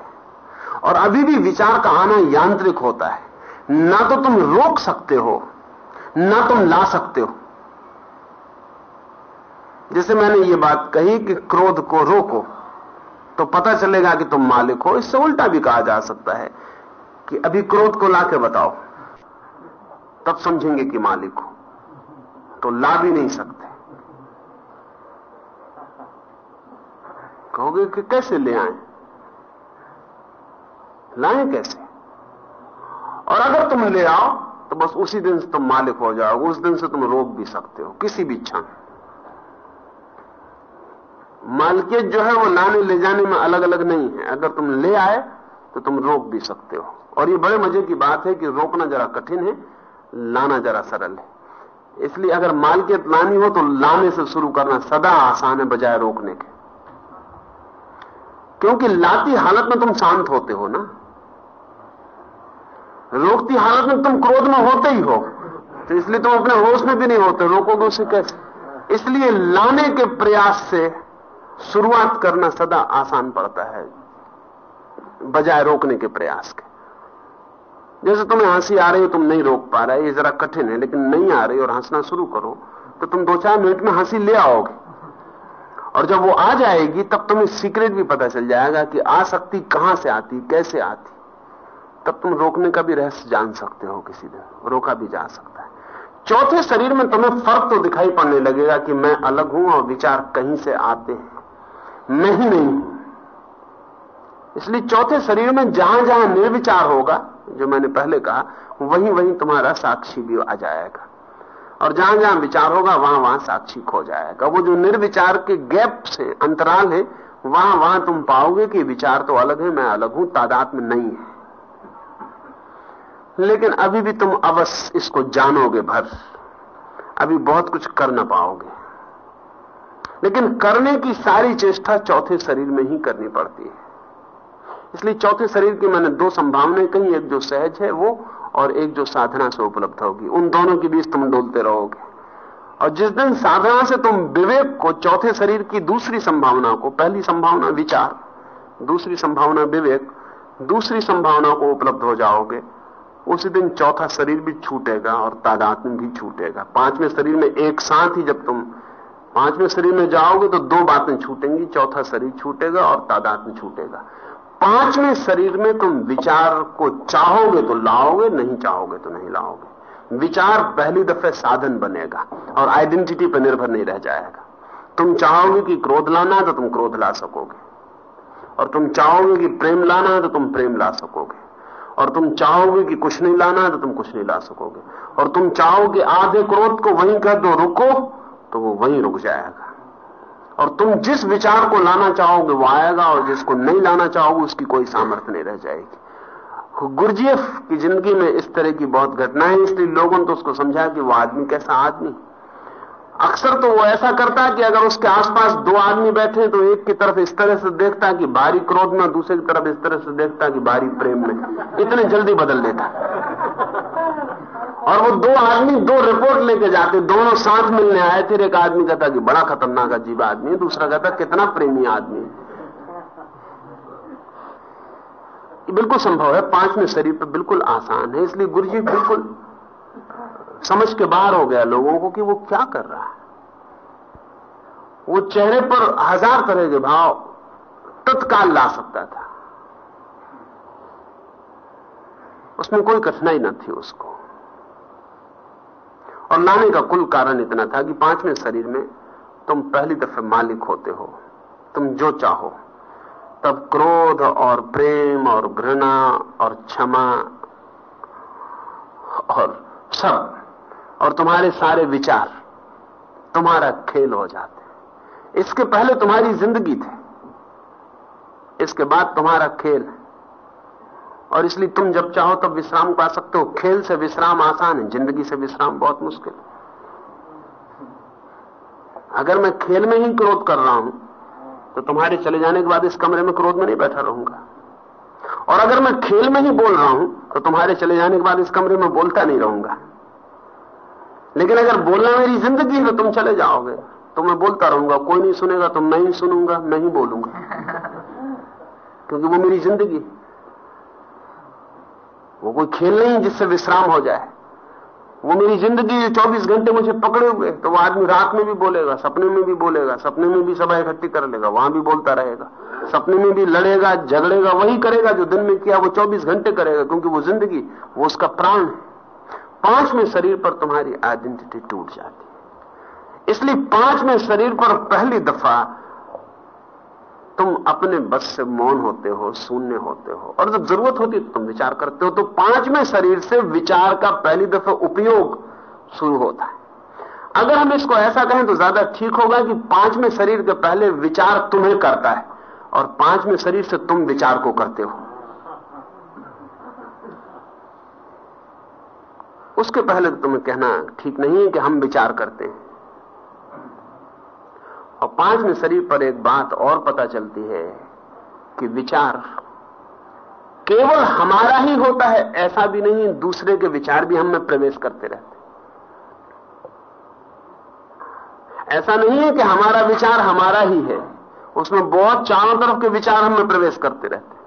और अभी भी विचार का आना यांत्रिक होता है। ना तो तुम रोक सकते हो, ना तुम ला सकते हो। जैसे मैंने ये बात कही कि क्रोध को रोको तो पता चलेगा कि तुम मालिक हो। इससे उल्टा भी कहा जा सकता है कि अभी क्रोध को लाके बताओ। तब समझेंगे कि मालिक हो। तो ला भी नहीं सकते। कहोगे कि कैसे ले आए? लाए कैसे? और अगर तुम ले आओ तो बस उसी दिन से तुम मालिक हो जाओगे, उस दिन से तुम रोक भी सकते हो, किसी भी क्षण। मालकियत जो है वो लाने ले जाने में अलग अलग नहीं है। अगर तुम ले आए तो तुम रोक भी सकते हो। और ये बड़े मज़े की बात है कि रोकना जरा कठिन है लाना जरा सरल है। इसलिए अगर मालकियत लानी हो तो लाने से शुरू करना सदा आसान है, बजाय रोकने के। क्योंकि लाती हालत में तुम शांत होते हो ना। रोकती हालत में तुम क्रोध में होते ही हो। तो इसलिए तुम अपने होश में भी नहीं होते, रोकोगे उसे कैसे? इसलिए लाने के प्रयास से शुरुआत करना सदा आसान पड़ता है, बजाय रोकने के प्रयास के। जैसे तुम्हें हँसी आ रही हो, तुम नहीं रोक पा रहे, ये जरा कठिन है, लेकिन नहीं आ रही और हंसना शुरू करो तो तुम दो चार मिनट में हँसी ले आओगे। और जब वो आ जाएगी, तब तुम्हें सीक्रेट भी पता चल जाएगा कि आसक्ति कहाँ से आती, कैसे आती। तब तुम रोकने का भी रहस्य जान सकते हो किसी दिन, रोका भी जा सकता है। चौथे शरीर में तुम्हें फ़र्क तो दिखाई पड़ने लगेगा कि मैं अलग हूँ और विचार कहीं से आते हैं। मैं ही नहीं हूँ। इसलिए चौथे शरीर में जहाँ जहाँ निर्विचार होगा जो मैंने पहले कहा, वहीं वहीं तुम्हारा साक्षी भी आ जाएगा। और जहाँ जहाँ विचार होगा, वहाँ वहाँ साक्षी खो जाएगा। वो जो निर्विचार के गैप से अंतराल है, वहाँ वहाँ तुम पाओगे कि विचार तो अलग है, मैं अलग हूँ, तादाद में नहीं है। लेकिन अभी भी तुम अवश्य इसको जानोगे भर। अभी बहुत कुछ कर ना पाओगे। लेकिन करने की सारी चेष्टा चौथे शरीर में ही करनी पड़ती है। इसलिए चौथे शरीर की मैंने दो संभावनाएँ कही, एक जो सहज है वो, और एक जो साधना से उपलब्ध होगी। उन दोनों के बीच तुम डोलते रहोगे। और जिस दिन साधना से तुम विवेक को चौथे शरीर की दूसरी संभावना को, पहली संभावना विचार, दूसरी संभावना विवेक, दूसरी संभावना को उपलब्ध हो जाओगे, उसी दिन चौथा शरीर भी छूटेगा और तादात्म भी छूटेगा। पाँचवें शरीर में एक साथ ही जब तुम पाँचवें शरीर में जाओगे तो दो बातें छूटेंगी, चौथा शरीर छूटेगा और तादात्म छूटेगा। पाँचवें शरीर में तुम विचार को चाहोगे तो लाओगे, नहीं चाहोगे तो नहीं लाओगे। विचार पहली दफे साधन बनेगा और आइडेंटिटी पर निर्भर नहीं रह जाएगा। तुम चाहोगे कि क्रोध लाना है तो तुम क्रोध ला सकोगे। और तुम चाहोगे कि प्रेम लाना है तो तुम प्रेम ला सकोगे। और तुम चाहोगे कि कुछ नहीं लाना है तो तुम कुछ नहीं ला सकोगे। और तुम चाहोगे आधे क्रोध को वहीं कर दो, रुको तो वो वहीं रुक जाएगा। और तुम जिस विचार को लाना चाहोगे, वो आएगा, और जिसको नहीं लाना चाहोगे, उसकी कोई सामर्थ्य नहीं रह जाएगी। गुरजीएफ की ज़िंदगी में इस तरह की बहुत घटनाएँ इसलिए लोगों ने तो उसको समझाया कि वो आदमी कैसा आदमी अक्सर तो वो ऐसा करता है कि अगर उसके आसपास दो आदमी बैठे तो एक की तरफ़ इस तरह से देखता कि भारी क्रोध में, दूसरे की तरफ़ इस तरह से देखता कि भारी प्रेम में। इतने जल्दी बदल देता और वो दो आदमी दो रिपोर्ट लेके जाते, दोनों साथ मिलने आए थे एक आदमी कहता कि बड़ा खतरनाक अजीब आदमी है। दूसरा कहता कितना प्रेमी आदमी है। बिल्कुल संभव है, पाँचवें शरीर पर बिल्कुल आसान है, इसलिए गुरु जी बिल्कुल समझ के बाहर हो गया लोगों को कि वो क्या कर रहा है। वो चेहरे पर हज़ार तरह के भाव तत्काल ला सकता था। उसमें कोई कठिनाई न थी उसको। और लाने का कुल कारण इतना था कि पाँचवें शरीर में तुम पहली दफे मालिक होते हो, तुम जो चाहो, तब क्रोध और प्रेम और घृणा और क्षमा और सब और तुम्हारे सारे विचार तुम्हारा खेल हो जाते इसके पहले तुम्हारी ज़िंदगी थी। इसके बाद तुम्हारा खेल है। और इसलिए तुम जब चाहो तब विश्राम पा सकते हो। खेल से विश्राम आसान है, ज़िंदगी से विश्राम बहुत मुश्किल है। अगर मैं खेल में ही क्रोध कर रहा हूँ तो तुम्हारे चले जाने के बाद इस कमरे में क्रोध में नहीं बैठा रहूँगा। और अगर मैं खेल में ही बोल रहा हूँ तो तुम्हारे चले जाने के बाद इस कमरे में बोलता नहीं रहूँगा। लेकिन अगर बोलना मेरी ज़िंदगी है तो तुम चले जाओगे। तो मैं बोलता रहूँगा, कोई नहीं सुनेगा तो मैं ही सुनूँगा, मैं ही बोलूँगा। क्योंकि वो मेरी ज़िंदगी। वो कोई खेल नहीं जिससे विश्राम हो जाए। वो मेरी ज़िंदगी चौबीस घंटे मुझे पकड़े हुए। तो वो आदमी रात में भी बोलेगा, सपने में भी बोलेगा, सपने में भी सभा इकट्ठी कर लेगा, वहाँ भी बोलता रहेगा। सपने में भी लड़ेगा, झगड़ेगा, वही करेगा जो दिन में किया, वो चौबीस घंटे करेगा, क्योंकि वो ज़िंदगी, वो उसका प्राण है। पाँचवें शरीर पर तुम्हारी आइडेंटिटी टूट जाती है। इसलिए पाँचवें शरीर पर पहली दफ़ा तुम अपने बस से मौन होते हो, शून्य होते हो। और जब ज़रूरत होती तो तुम विचार करते हो। तो पाँचवें शरीर से विचार का पहली दफ़ा उपयोग शुरू होता है। अगर हम इसको ऐसा कहें तो ज़्यादा ठीक होगा कि पाँचवें शरीर के पहले विचार तुम्हें करता है और पाँचवें शरीर से तुम विचार को करते हो। उसके पहले तो तुम्हें कहना ठीक नहीं है कि हम विचार करते हैं। और पाँचवें शरीर पर एक बात और पता चलती है कि विचार केवल हमारा ही होता है, ऐसा भी नहीं, दूसरे के विचार भी हम में प्रवेश करते रहते ऐसा नहीं है कि हमारा विचार हमारा ही है, उसमें बहुत चारों तरफ़ के विचार हम प्रवेश करते रहते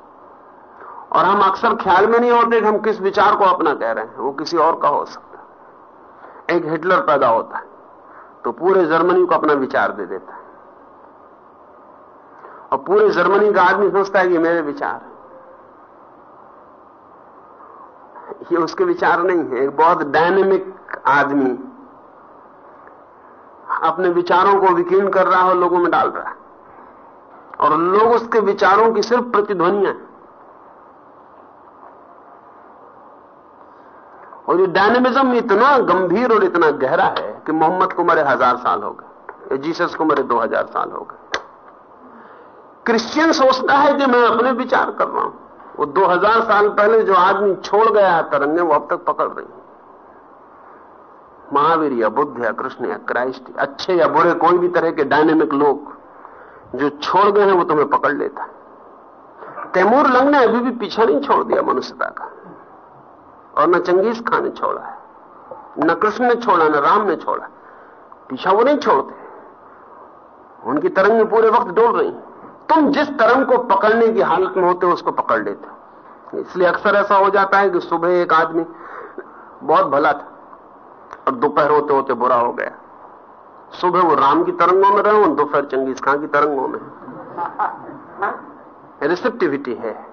और हम अक्सर ख्याल में नहीं होते कि हम किस विचार को अपना कह रहे हैं। वो किसी और का हो सकता है। एक हिटलर पैदा होता है तो पूरे जर्मनी को अपना विचार दे देता है। और पूरे जर्मनी का आदमी सोचता है कि मेरे विचार ये उसके विचार नहीं है। एक बहुत डायनेमिक आदमी अपने विचारों को विकीर्ण कर रहा है और लोगों में डाल रहा है। और लोग उसके विचारों की सिर्फ़ प्रतिध्वनियाँ हैं। और ये डायनेमिज्म इतना गंभीर और इतना गहरा है कि मोहम्मद को मरे हज़ार साल हो गए, जीसस को मरे दो हज़ार साल हो गए। क्रिश्चियन सोचता है कि मैं अपने विचार कर रहा हूँ। वो 2000 साल पहले जो आदमी छोड़ गया है तरंगे वो अब तक पकड़ रही महावीर या बुद्ध या कृष्ण या क्राइस्ट, अच्छे या बुरे, कोई भी तरह के डायनेमिक लोग जो छोड़ गए हैं, वो तुम्हें पकड़ लेता है। तैमूर लंग ने अभी भी पीछा नहीं छोड़ दिया मनुष्यता का। और न चंगेज खान ने छोड़ा है न कृष्ण ने छोड़ा न राम ने छोड़ा पीछा वो नहीं छोड़ते। उनकी तरंगें पूरे वक्त डोल रही तुम जिस तरंग को पकड़ने की हालत में होते हो उसको पकड़ लेते हो। इसलिए अक्सर ऐसा हो जाता है कि सुबह एक आदमी बहुत भला था और दोपहर होते होते बुरा हो गया। सुबह वो राम की तरंगों में रहे और दोपहर चंगेज खां की तरंगों में। रिसेप्टिविटी है।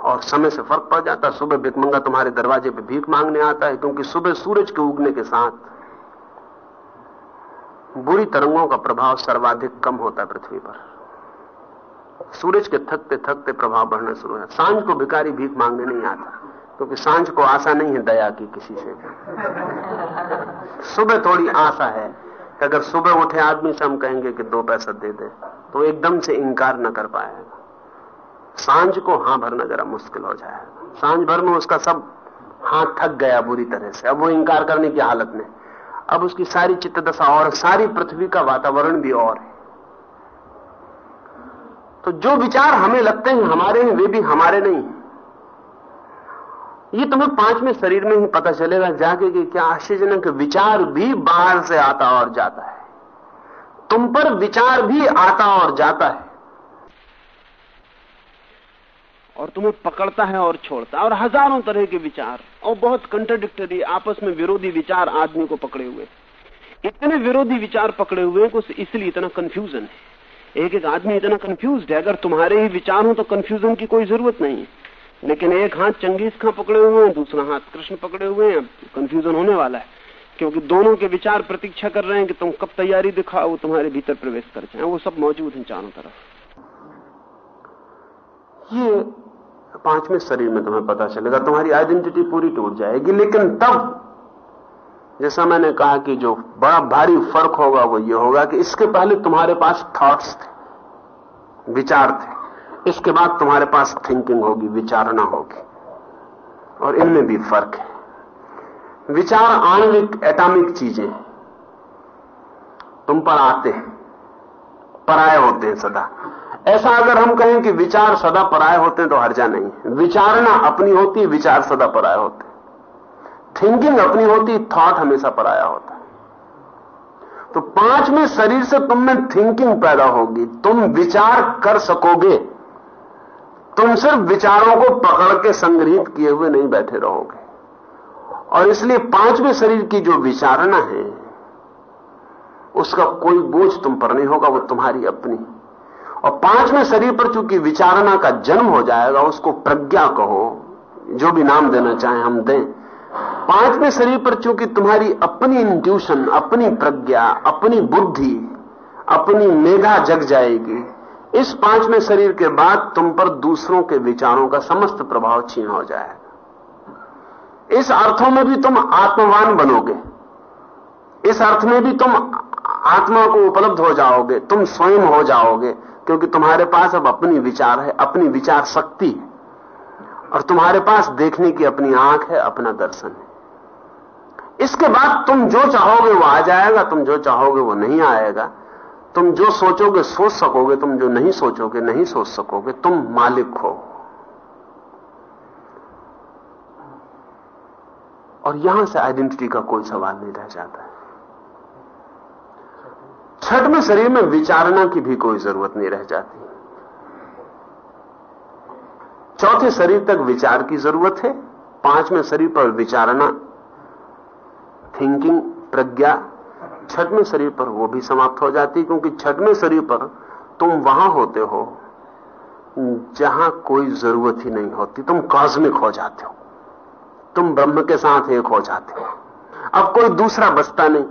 और समय से फ़र्क पड़ जाता सुबह भिकमंगा तुम्हारे दरवाजे पे भीख मांगने आता है, क्योंकि सुबह सूरज के उगने के साथ बुरी तरंगों का प्रभाव सर्वाधिक कम होता है पृथ्वी पर। सूरज के थकते थकते प्रभाव बढ़ना शुरू है साँझ को भिकारी भीख मांगने नहीं आता, क्योंकि साँझ को आशा नहीं है दया की किसी से सुबह थोड़ी आशा है कि अगर सुबह उठे आदमी से हम कहेंगे कि दो पैसा दे दे तो एकदम से इंकार न कर पाएगा। साँझ को हाँ भरना जरा मुश्किल हो जाए। साँझ भर में उसका सब हाथ थक गया बुरी तरह से। अब वो इंकार करने की हालत में। अब उसकी सारी चित्त दशा और सारी पृथ्वी का वातावरण भी और है। तो जो विचार हमें लगते हैं, हमारे हैं, वे भी हमारे नहीं ये तुम्हें पाँचवें शरीर में ही पता चलेगा जाके कि क्या आश्चर्यजनक विचार भी बाहर से आता और जाता है। तुम पर विचार भी आता और जाता है। और तुम्हें पकड़ता है और छोड़ता है। और हज़ारों तरह के विचार और बहुत कंट्राडिक्टरी आपस में विरोधी विचार आदमी को पकड़े हुए। इतने विरोधी विचार पकड़े हुए हैं इसलिए इतना कंफ्यूजन है। एक एक आदमी इतना कंफ्यूज है। अगर तुम्हारे ही विचार हो तो कंफ्यूजन की कोई ज़रूरत नहीं है। लेकिन एक हाथ चंगेज खां पकड़े हुए हैं, दूसरा हाथ कृष्ण पकड़े हुए हैं। कंफ्यूजन होने वाला है। क्योंकि दोनों के विचार प्रतीक्षा कर रहे हैं कि तुम कब तैयारी दिखाओ तुम्हारे भीतर प्रवेश कर जाए। वो सब मौजूद हैं चारों तरफ़। ये पाँचवें शरीर में तुम्हें पता चलेगा, तुम्हारी आइडेंटिटी पूरी टूट जाएगी। लेकिन तब, जैसा मैंने कहा कि जो बड़ा भारी फ़र्क होगा, वो ये होगा कि इसके पहले तुम्हारे पास थॉट्स थे, विचार थे। इसके बाद तुम्हारे पास थिंकिंग होगी विचारना होगी। और इनमें भी फ़र्क है। विचार आणविक एटॉमिक चीज़ें, तुम पर आते हैं, पराये होते हैं सदा। ऐसा अगर हम कहें कि विचार सदा पराये होते हैं तो हर्जा नहीं विचारना अपनी होती, विचार सदा पराये होते थिंकिंग अपनी होती थॉट हमेशा पराया होता है। तो पाँचवें शरीर से तुम में थिंकिंग पैदा होगी। तुम विचार कर सकोगे। तुम सिर्फ़ विचारों को पकड़ के संग्रहित किए हुए नहीं बैठे रहोगे। और इसलिए पाँचवें शरीर की जो विचारणा है, उसका कोई बोझ तुम पर नहीं होगा, वो तुम्हारी अपनी। और पाँचवें शरीर पर चूँकि विचारणा का जन्म हो जाएगा, उसको प्रज्ञा कहो, जो भी नाम देना चाहे हम दें। पाँचवें शरीर पर चूँकि तुम्हारी अपनी इंट्यूशन अपनी प्रज्ञा, अपनी बुद्धि, अपनी मेधा जग जाएगी, इस पाँचवें शरीर के बाद तुम पर दूसरों के विचारों का समस्त प्रभाव छीन हो जाएगा। इस अर्थों में भी तुम आत्मवान बनोगे। इस अर्थ में भी तुम आत्मा को उपलब्ध हो जाओगे, तुम स्वयं हो जाओगे। क्योंकि तुम्हारे पास अब अपनी विचार है, अपनी विचार शक्ति है। और तुम्हारे पास देखने की अपनी आँख है, अपना दर्शन है। इसके बाद तुम जो चाहोगे वो आ जाएगा, तुम जो चाहोगे वो नहीं आएगा। तुम जो सोचोगे, सोच सकोगे, तुम जो नहीं सोचोगे, नहीं सोच सकोगे, तुम मालिक हो। और यहाँ से आइडेंटिटी का कोई सवाल नहीं रह जाता। है छठ में शरीर में विचारणा की भी कोई ज़रूरत नहीं रह जाती। चौथे शरीर तक विचार की ज़रूरत है। पाँचवें शरीर पर विचारणा थिंकिंग प्रज्ञा, छठवें शरीर पर वो भी समाप्त हो जाती, क्योंकि छठवें शरीर पर तुम वहाँ होते हो, जहाँ कोई ज़रूरत ही नहीं होती। तुम कॉस्मिक हो जाते हो। तुम ब्रह्म के साथ एक हो जाते हो। अब कोई दूसरा बसता नहीं।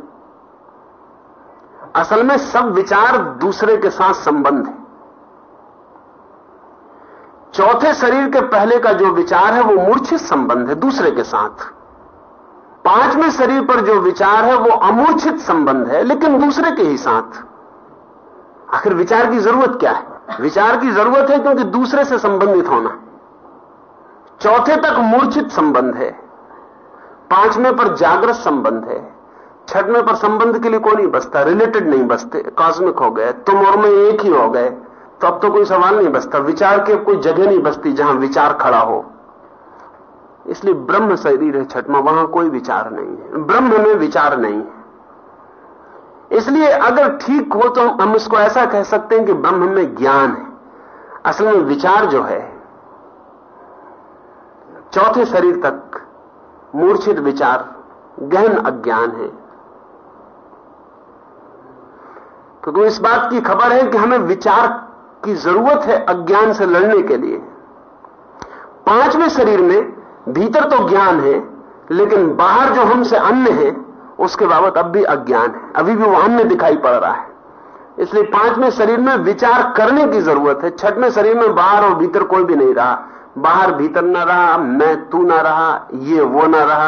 असल में सब विचार दूसरे के साथ संबंध है। चौथे शरीर के पहले का जो विचार है, वो मूर्छित संबंध है दूसरे के साथ। पाँचवें शरीर पर जो विचार है, वो अमूर्छित संबंध है, लेकिन दूसरे के ही साथ। आखिर विचार की ज़रूरत क्या है? विचार की ज़रूरत है क्योंकि दूसरे से संबंधित होना। चौथे तक मूर्छित संबंध है। पाँचवें पर जागृत संबंध है। छठवें पर संबंध के लिए कोई नहीं बसता रिलेटेड नहीं बसते कॉस्मिक हो गए, तुम और मैं एक ही हो गए तो अब तो कोई सवाल नहीं बसता, विचार के कोई जगह नहीं बसती जहाँ विचार खड़ा हो। इसलिए ब्रह्म शरीर है छठवा वहाँ कोई विचार नहीं है। ब्रह्म में विचार नहीं है। इसलिए अगर ठीक हो तो हम इसको ऐसा कह सकते हैं कि ब्रह्म में ज्ञान है। असल में विचार जो है, चौथे शरीर तक मूर्छित विचार, गहन अज्ञान है। क्योंकि इस बात की खबर है कि हमें विचार की ज़रूरत है अज्ञान से लड़ने के लिए। पाँचवें शरीर में भीतर तो ज्ञान है, लेकिन बाहर जो हमसे अन्य है, उसके बाबत अब भी अज्ञान है। अभी भी वो अन्य दिखाई पड़ रहा है। इसलिए पाँचवें शरीर में विचार करने की ज़रूरत है। छठवें शरीर में बाहर और भीतर कोई भी नहीं रहा। बाहर भीतर न रहा मैं तू ना रहा, ये वो ना रहा।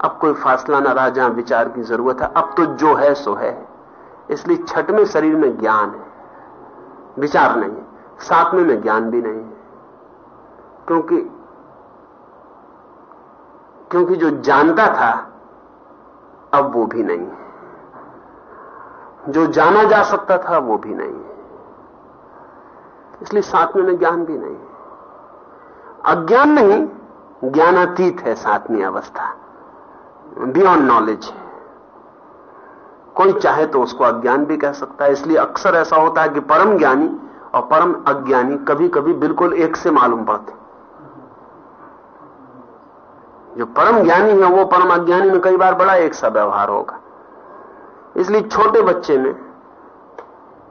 अब कोई फासला ना रहा जहाँ विचार की ज़रूरत है। अब तो जो है, सो है। इसलिए छठवें शरीर में ज्ञान है। विचार नहीं है। सातवें में ज्ञान भी नहीं है। क्योंकि क्योंकि जो जानता था, अब वो भी नहीं है। जो जाना जा सकता था, वो भी नहीं है। इसलिए सातवें में ज्ञान भी नहीं है। अज्ञान नहीं, ज्ञानातीत है सातवीं अवस्था। बियॉन्ड नॉलेज है। कोई चाहे तो उसको अज्ञान भी कह सकता है। इसलिए अक्सर ऐसा होता है कि परम ज्ञानी और परम अज्ञानी कभी कभी बिल्कुल एक से मालूम पड़ते जो परम ज्ञानी है, वो परम अज्ञानी में कई बार बड़ा एक सा व्यवहार होगा। इसलिए छोटे बच्चे में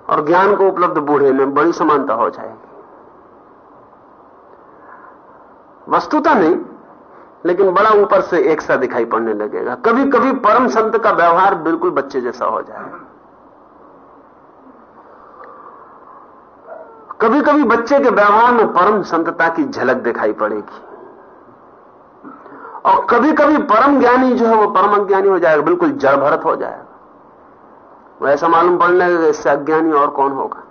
और ज्ञान को उपलब्ध बूढ़े में बड़ी समानता हो जाएगी। वस्तुता नहीं लेकिन बड़ा ऊपर से एक सा दिखाई पड़ने लगेगा। कभी कभी परम संत का व्यवहार बिल्कुल बच्चे जैसा हो जाएगा कभी कभी बच्चे के व्यवहार में परम संतता की झलक दिखाई पड़ेगी। और कभी कभी परम ज्ञानी जो है वो परम अज्ञानी हो जाएगा, बिल्कुल जड़ भरत हो जाएगा। वो ऐसा मालूम पड़ने लगेगा इससे अज्ञानी और कौन होगा।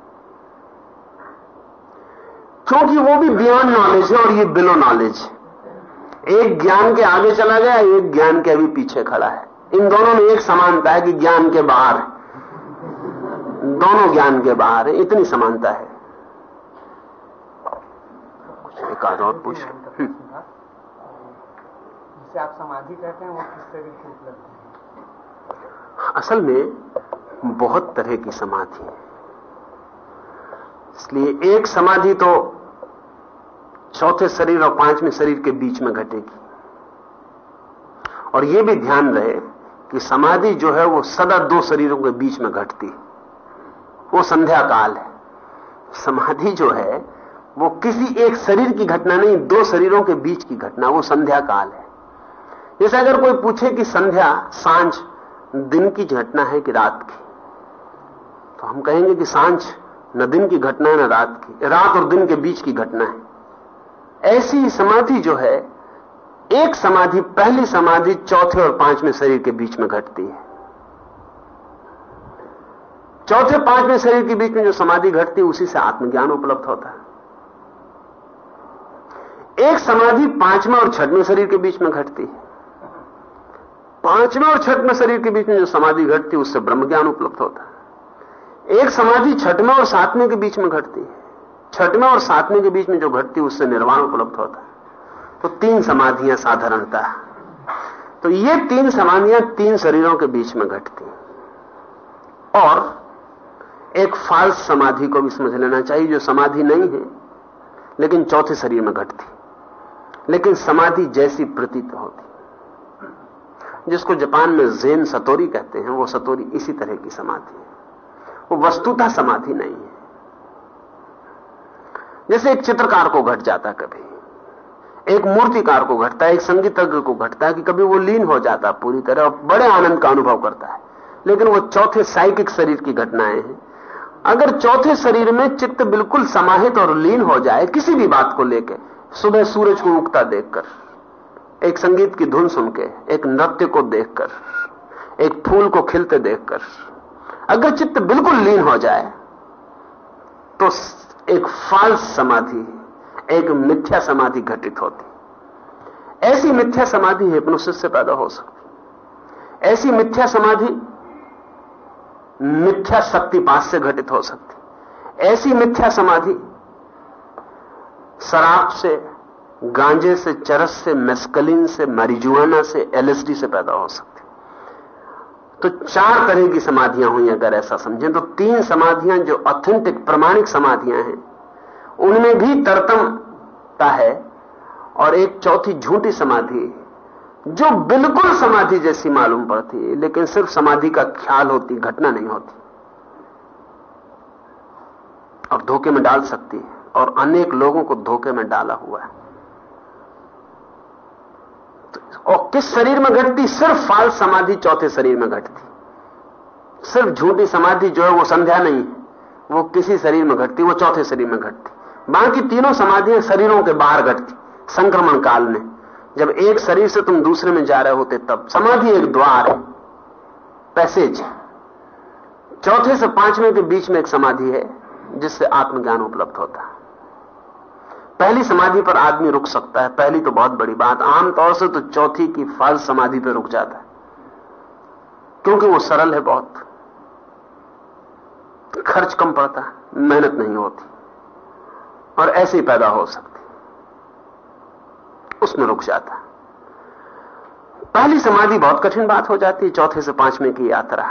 क्योंकि वो भी बियॉन्ड नॉलेज है और ये बिलो नॉलेज है। एक ज्ञान के आगे चला गया एक ज्ञान के अभी पीछे खड़ा है। इन दोनों में एक समानता है कि ज्ञान के बाहर है। दोनों ज्ञान के बाहर है इतनी समानता है। एक आध और पूछ जिसे आप समाधि कहते हैं वो किस तरह की उपलब्ध है? असल में बहुत तरह की समाधि है। इसलिए एक समाधि तो चौथे शरीर और पाँचवें शरीर के बीच में घटेगी। और यह भी ध्यान रहे कि समाधि जो है वो सदा दो शरीरों के बीच में घटती वो संध्या काल है। समाधि जो है, वो किसी एक शरीर की घटना नहीं, दो शरीरों के बीच की घटना, वो संध्या काल है। जैसे अगर कोई पूछे कि संध्या साँझ, दिन की घटना है कि रात की? तो हम कहेंगे कि साँझ, न दिन की घटना है, न रात की। रात और दिन के बीच की घटना है। ऐसी समाधि जो है, एक समाधि, पहली समाधि चौथे और पाँचवें शरीर के बीच में घटती है। चौथे, पाँचवें शरीर के बीच में जो समाधि घटती है, उसी से आत्मज्ञान उपलब्ध होता है। एक समाधि पाँचवें और छठवें शरीर के बीच में घटती है। पाँचवें और छठवें शरीर के बीच में जो समाधि घटती है, उससे ब्रह्म ज्ञान उपलब्ध होता है। एक समाधि छठवें और सातवें के बीच में घटती है। छठवें और सातवें के बीच में जो घटती उससे निर्वाण उपलब्ध होता है। तो तीन समाधियाँ साधारणता। तो ये तीन समाधियाँ तीन शरीरों के बीच में घटती और एक फाल्स समाधि को भी समझ लेना चाहिए, जो समाधि नहीं है, लेकिन चौथे शरीर में घटती लेकिन समाधि जैसी प्रतीत होती जिसको जापान में जेन सतोरी कहते हैं, वो सतोरी इसी तरह की समाधि है। वो वस्तुता समाधि नहीं है। जैसे एक चित्रकार को घट जाता कभी। एक मूर्तिकार को घटता है एक संगीतज्ञ को घटता है कि कभी वो लीन हो जाता है पूरी तरह और बड़े आनंद का अनुभव करता है। लेकिन वो चौथे साइकिक शरीर की घटनाएँ हैं। अगर चौथे शरीर में चित्त बिल्कुल समाहित और लीन हो जाए, किसी भी बात को लेकर सुबह सूरज को उगता देखकर, एक संगीत की धुन सुन के, एक नृत्य को देखकर, एक फूल को खिलते देखकर, अगर चित्त बिल्कुल लीन हो जाए तो एक फाल्स समाधि एक मिथ्या समाधि घटित होती ऐसी मिथ्या समाधि हिप्नोसिस से पैदा हो सकती ऐसी मिथ्या समाधि मिथ्या शक्तिपात से घटित हो सकती ऐसी मिथ्या समाधि शराब से, गांजे से, चरस से मेस्कलिन से मरिजुआना से एलएसडी से पैदा हो सकती तो चार तरह की समाधियाँ हुई अगर ऐसा समझें तो तीन समाधियाँ जो ऑथेंटिक प्रमाणिक समाधियाँ हैं, उनमें भी तरतमता है और एक चौथी झूठी समाधि जो बिल्कुल समाधि जैसी मालूम पड़ती है, लेकिन सिर्फ़ समाधि का ख्याल होती, घटना नहीं होती। और धोखे में डाल सकती है, और अनेक लोगों को धोखे में डाला हुआ है। और किस शरीर में घटती? सिर्फ़ फाल समाधि चौथे शरीर में घटती। सिर्फ़ झूठी समाधि जो है वो संध्या नहीं है। वो किसी शरीर में घटती, वो चौथे शरीर में घटती। बाकी तीनों समाधियाँ शरीरों के बाहर घटती, संक्रमण काल में। जब एक शरीर से तुम दूसरे में जा रहे होते, तब समाधि एक द्वार है, पैसेज चौथे से पाँचवें के बीच में एक समाधि है, जिससे आत्मज्ञान उपलब्ध होता है। पहली समाधि पर आदमी रुक सकता है, पहली तो बहुत बड़ी बात। आमतौर से तो चौथी की फल समाधि पर रुक जाता है। क्योंकि वो सरल है बहुत। खर्च कम पड़ता है, मेहनत नहीं होती। और ऐसे ही पैदा हो सकती। उसमें रुक जाता पहली समाधि बहुत कठिन बात हो जाती है, चौथे से पाँचवें की यात्रा।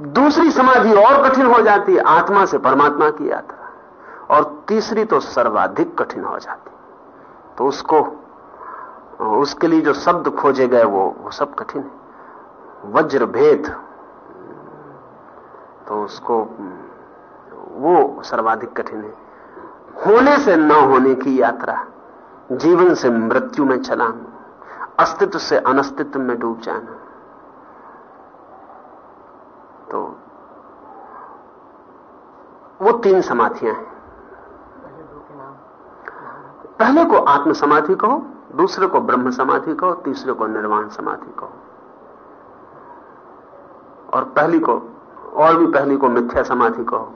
दूसरी समाधि और कठिन हो जाती है, आत्मा से परमात्मा की यात्रा। और तीसरी तो सर्वाधिक कठिन हो जाती। तो उसको, उसके लिए जो शब्द खोजे गए वो वो सब कठिन है। वज्र भेद तो उसको, वो सर्वाधिक कठिन है। होने से न होने की यात्रा, जीवन से मृत्यु में चलाना, अस्तित्व से अनस्तित्व में डूब जाना। तो वो तीन समाधियाँ हैं। पहले को आत्म समाधि कहो, दूसरे को ब्रह्म समाधि कहो, तीसरे को निर्वाण समाधि कहो। और पहली को, और भी पहली को मिथ्या समाधि कहो।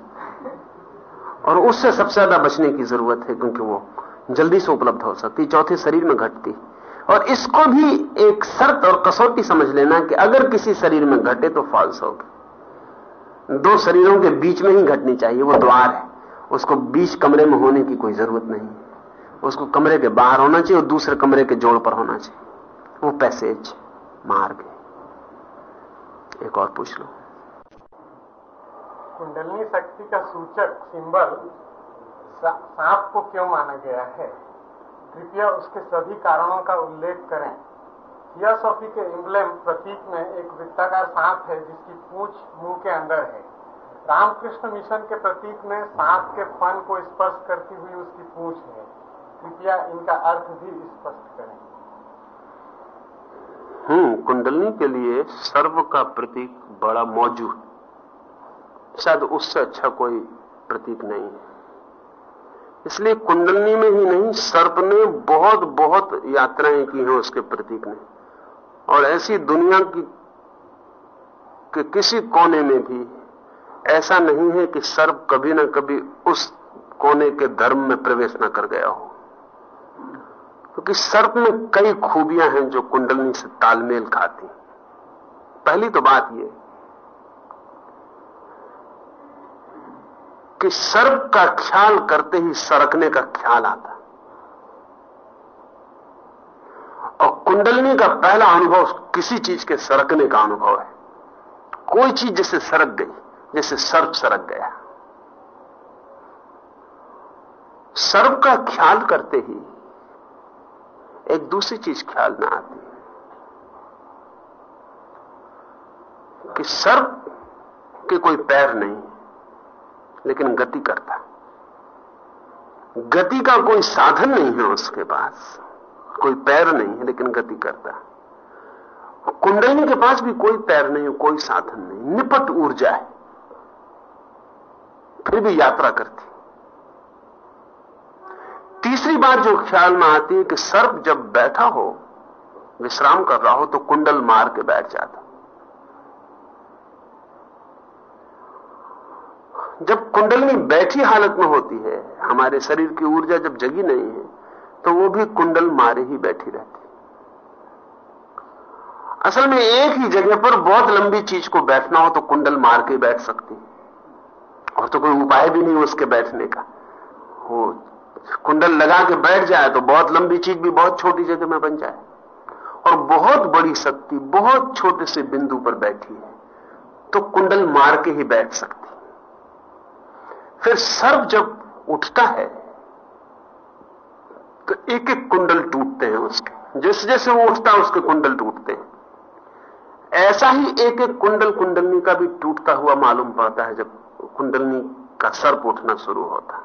और उससे सबसे ज़्यादा बचने की ज़रूरत है, क्योंकि वो जल्दी से उपलब्ध हो सकती, चौथे शरीर में घटती। और इसको भी एक शर्त और कसौटी समझ लेना कि अगर किसी शरीर में घटे तो फॉल्स होगी। दो शरीरों के बीच में ही घटनी चाहिए, वो द्वार है। उसको बीच कमरे में होने की कोई ज़रूरत नहीं। उसको कमरे के बाहर होना चाहिए और दूसरे कमरे के जोड़ पर होना चाहिए। वो पैसेज, मार्ग है। एक और पूछ लो। कुंडलनी शक्ति का सूचक सिंबल सांप को क्यों माना गया है? कृपया उसके सभी कारणों का उल्लेख करें। थियोसॉफी के इम्ब्लेम प्रतीक में एक वृत्ताकार सांप है, जिसकी पूछ मुँह के अंदर है। रामकृष्ण मिशन के प्रतीक में सांप के फन को स्पर्श करती हुई उसकी पूछ है। कृपया इनका अर्थ भी स्पष्ट करें। हम्म कुंडलनी के लिए सर्व का प्रतीक बड़ा मौजूद। शायद उससे अच्छा कोई प्रतीक नहीं है। इसलिए कुंडलनी में ही नहीं, सर्प ने बहुत बहुत यात्राएँ की हैं उसके प्रतीक ने। और ऐसी दुनिया की, कि किसी कोने में भी ऐसा नहीं है कि सर्प कभी ना कभी उस कोने के धर्म में प्रवेश न कर गया हो। क्योंकि सर्प में कई खूबियाँ हैं जो कुंडलनी से तालमेल खाती पहली तो बात यह कि सर्प का ख्याल करते ही सरकने का ख्याल आता और कुंडलनी का पहला अनुभव किसी चीज़ के सरकने का अनुभव है। कोई चीज़ जैसे सरक गई जैसे सर्प सरक गया। सर्प का ख्याल करते ही एक दूसरी चीज़ ख्याल में आती है कि सर्प के कोई पैर नहीं, लेकिन गति करता गति का कोई साधन नहीं है उसके पास, कोई पैर नहीं है, लेकिन गति करता कुंडली के पास भी कोई पैर नहीं है कोई साधन नहीं, निपट ऊर्जा है, फिर भी यात्रा करती तीसरी बात जो ख्याल में आती है कि सर्प जब बैठा हो, विश्राम कर रहा हो तो कुंडल मार के बैठ जाता। जब कुंडलनी बैठी हालत में होती है, हमारे शरीर की ऊर्जा जब जगी नहीं है तो वो भी कुंडल मारे ही बैठी रहती। असल में एक ही जगह पर बहुत लंबी चीज़ को बैठना हो तो कुंडल मार के बैठ सकती और तो कोई उपाय भी नहीं उसके बैठने का। वो कुंडल लगा के बैठ जाए तो बहुत लंबी चीज़ भी बहुत छोटी जगह में बन जाए। और बहुत बड़ी शक्ति बहुत छोटे से बिंदु पर बैठी है तो कुंडल मार के ही बैठ सकती। फिर सर्व जब उठता है तो एक एक कुंडल टूटते हैं उसके। जैसे जैसे वो उठता है, उसके कुंडल टूटते हैं। ऐसा ही एक एक कुंडल कुंडलनी का भी टूटता हुआ मालूम पड़ता है जब कुंडलनी का सर्प उठना शुरू होता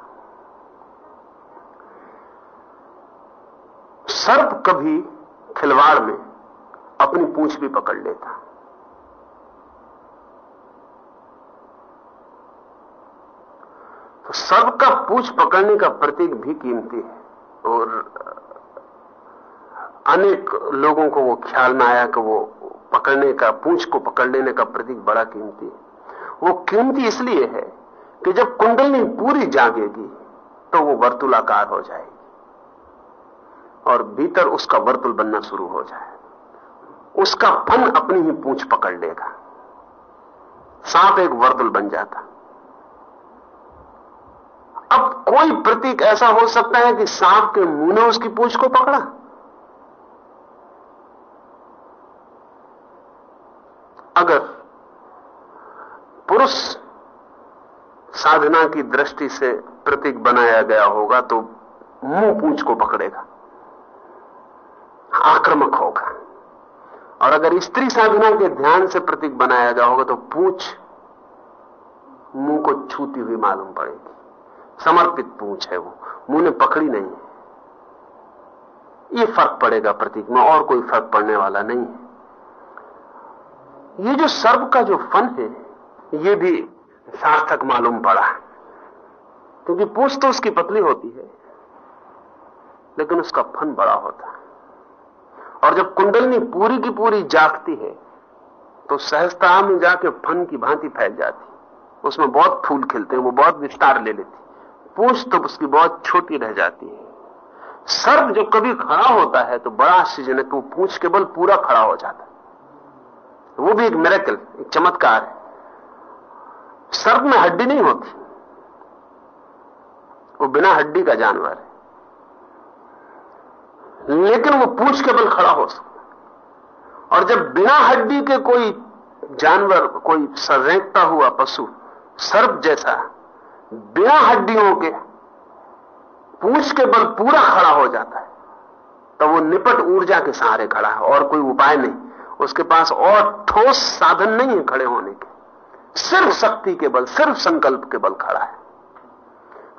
सर्प कभी खिलवाड़ में अपनी पूंछ भी पकड़ लेता। तो सर्प का पूछ पकड़ने का प्रतीक भी कीमती है और अनेक लोगों को वो ख्याल में आया कि वो पकड़ने का, पूछ को पकड़ लेने का प्रतीक बड़ा कीमती है। वो कीमती इसलिए है कि जब कुंडलनी पूरी जागेगी तो वो वर्तुलाकार हो जाएगी। और भीतर उसका वर्तुल बनना शुरू हो जाए। उसका फन अपनी ही पूछ पकड़ लेगा। सांप एक वर्तुल बन जाता। अब कोई प्रतीक ऐसा हो सकता है कि सांप के मुँह ने उसकी पूछ को पकड़ा। अगर पुरुष साधना की दृष्टि से प्रतीक बनाया गया होगा तो मुँह पूछ को पकड़ेगा। आक्रमक होगा। और अगर स्त्री साधना के ध्यान से प्रतीक बनाया होगा तो पूछ मुँह को छूती हुई मालूम पड़ेगी। समर्पित पूछ है वो। मुँह ने पकड़ी नहीं ये फ़र्क पड़ेगा प्रतीक में, और कोई फ़र्क पड़ने वाला नहीं है। ये जो सर्व का जो फन है, ये भी सार्थक मालूम पड़ा। क्योंकि पूछ तो उसकी पतली होती है, लेकिन उसका फन बड़ा होता है। और जब कुंडलनी पूरी की पूरी जागती है तो सहजता में जाके फन की भांति फैल जाती उसमें बहुत फूल खिलते हैं, वो बहुत विस्तार ले लेती पूछ तो उसकी बहुत छोटी रह जाती है। सर्प जो कभी खड़ा होता है तो बड़ा आश्चर्यजनक वो पूछ के बल पूरा खड़ा हो जाता है। वो भी एक मेरेकल एक चमत्कार है। सर्प में हड्डी नहीं होती। वो बिना हड्डी का जानवर है। लेकिन वो पूछ के बल खड़ा हो सकता और जब बिना हड्डी के कोई जानवर, कोई सरेंकता हुआ पशु, सर्प जैसा, बिना हड्डियों के पूछ के बल पूरा खड़ा हो जाता है तो वो निपट ऊर्जा के सहारे खड़ा है और कोई उपाय नहीं। उसके पास और ठोस साधन नहीं है खड़े होने के। सिर्फ़ शक्ति के बल, सिर्फ़ संकल्प के बल खड़ा है।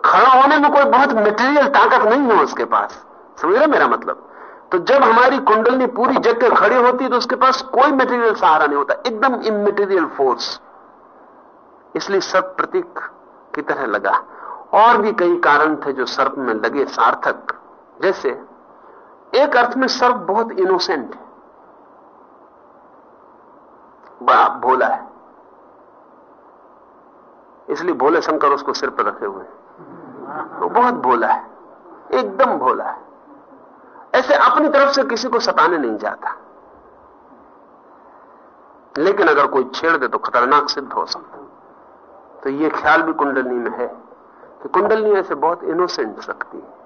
खड़ा होने में कोई बहुत मेटेरियल ताकत नहीं है उसके पास। समझ रहे मेरा मतलब। तो जब हमारी कुंडलनी पूरी जग के खड़ी होती तो उसके पास कोई मेटेरियल सहारा नहीं होता, एकदम इमेटीरियल फोर्स इसलिए सब प्रतीक की तरह लगा। और भी कई कारण थे जो सर्प में लगे सार्थक। जैसे, एक अर्थ में सर्प बहुत इनोसेंट है। बड़ा भोला है। इसलिए भोले शंकर उसको सिर पर रखे हुए तो बहुत भोला है। एकदम भोला है। ऐसे अपनी तरफ़ से किसी को सताने नहीं जाता। लेकिन अगर कोई छेड़ दे तो खतरनाक सिद्ध हो सकता तो यह ख्याल भी कुंडलनी में है कि कुंडलनी ऐसे बहुत इनोसेंट सकती है।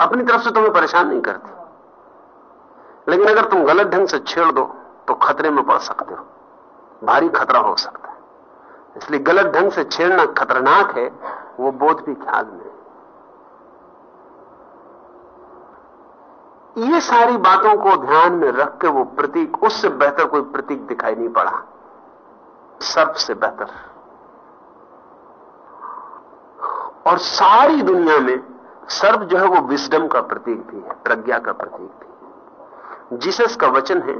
अपनी तरफ़ से तुम्हें परेशान नहीं करती। लेकिन अगर तुम गलत ढंग से छेड़ दो तो खतरे में पड़ सकते हो। भारी खतरा हो सकता है। इसलिए गलत ढंग से छेड़ना खतरनाक है, वो बोध भी ख्याल में ये सारी बातों को ध्यान में रख के वो प्रतीक, उससे बेहतर कोई प्रतीक दिखाई नहीं पड़ा। सर्प से बेहतर। और सारी दुनिया में सर्प जो है वो विस्डम का प्रतीक भी है, प्रज्ञा का प्रतीक भी जीसस का वचन है,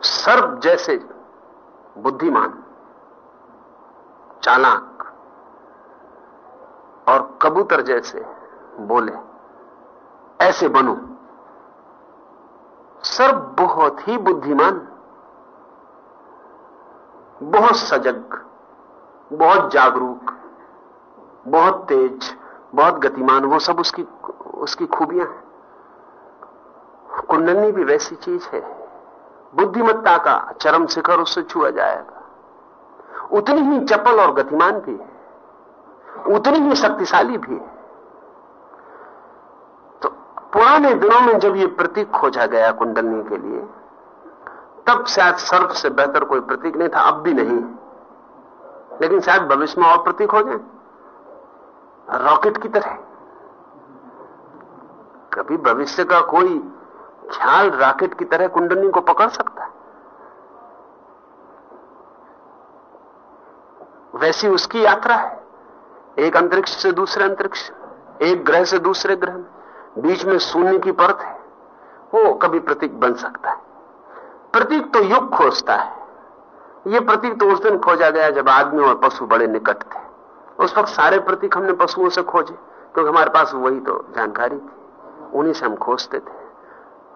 सर्प जैसे बुद्धिमान, चालाक और कबूतर जैसे बोले, ऐसे बनो। सर बहुत ही बुद्धिमान, बहुत सजग, बहुत जागरूक, बहुत तेज, बहुत गतिमान, वो सब उसकी उसकी खूबियाँ हैं। कुंडलनी भी वैसी चीज़ है। बुद्धिमत्ता का चरम शिखर उससे छुआ जाएगा। उतनी ही चपल और गतिमान भी है। उतनी ही शक्तिशाली भी है। पुराने दिनों में जब ये प्रतीक खोजा गया कुंडलनी के लिए, तब शायद सर्प से बेहतर कोई प्रतीक नहीं था, अब भी नहीं। लेकिन शायद भविष्य में और प्रतीक हो जाए। रॉकेट की तरह। कभी भविष्य का कोई ख्याल रॉकेट की तरह कुंडली को पकड़ सकता है? वैसी उसकी यात्रा है। एक अंतरिक्ष से दूसरे अंतरिक्ष, एक ग्रह से दूसरे ग्रह में। बीच में शून्य की परत है। वो कभी प्रतीक बन सकता है। प्रतीक तो युग खोजता है। ये प्रतीक तो उस दिन खोजा गया जब आदमी और पशु बड़े निकट थे। उस वक्त सारे प्रतीक हमने पशुओं से खोजे, क्योंकि हमारे पास वही तो जानकारी थी। उन्हीं से हम खोजते थे।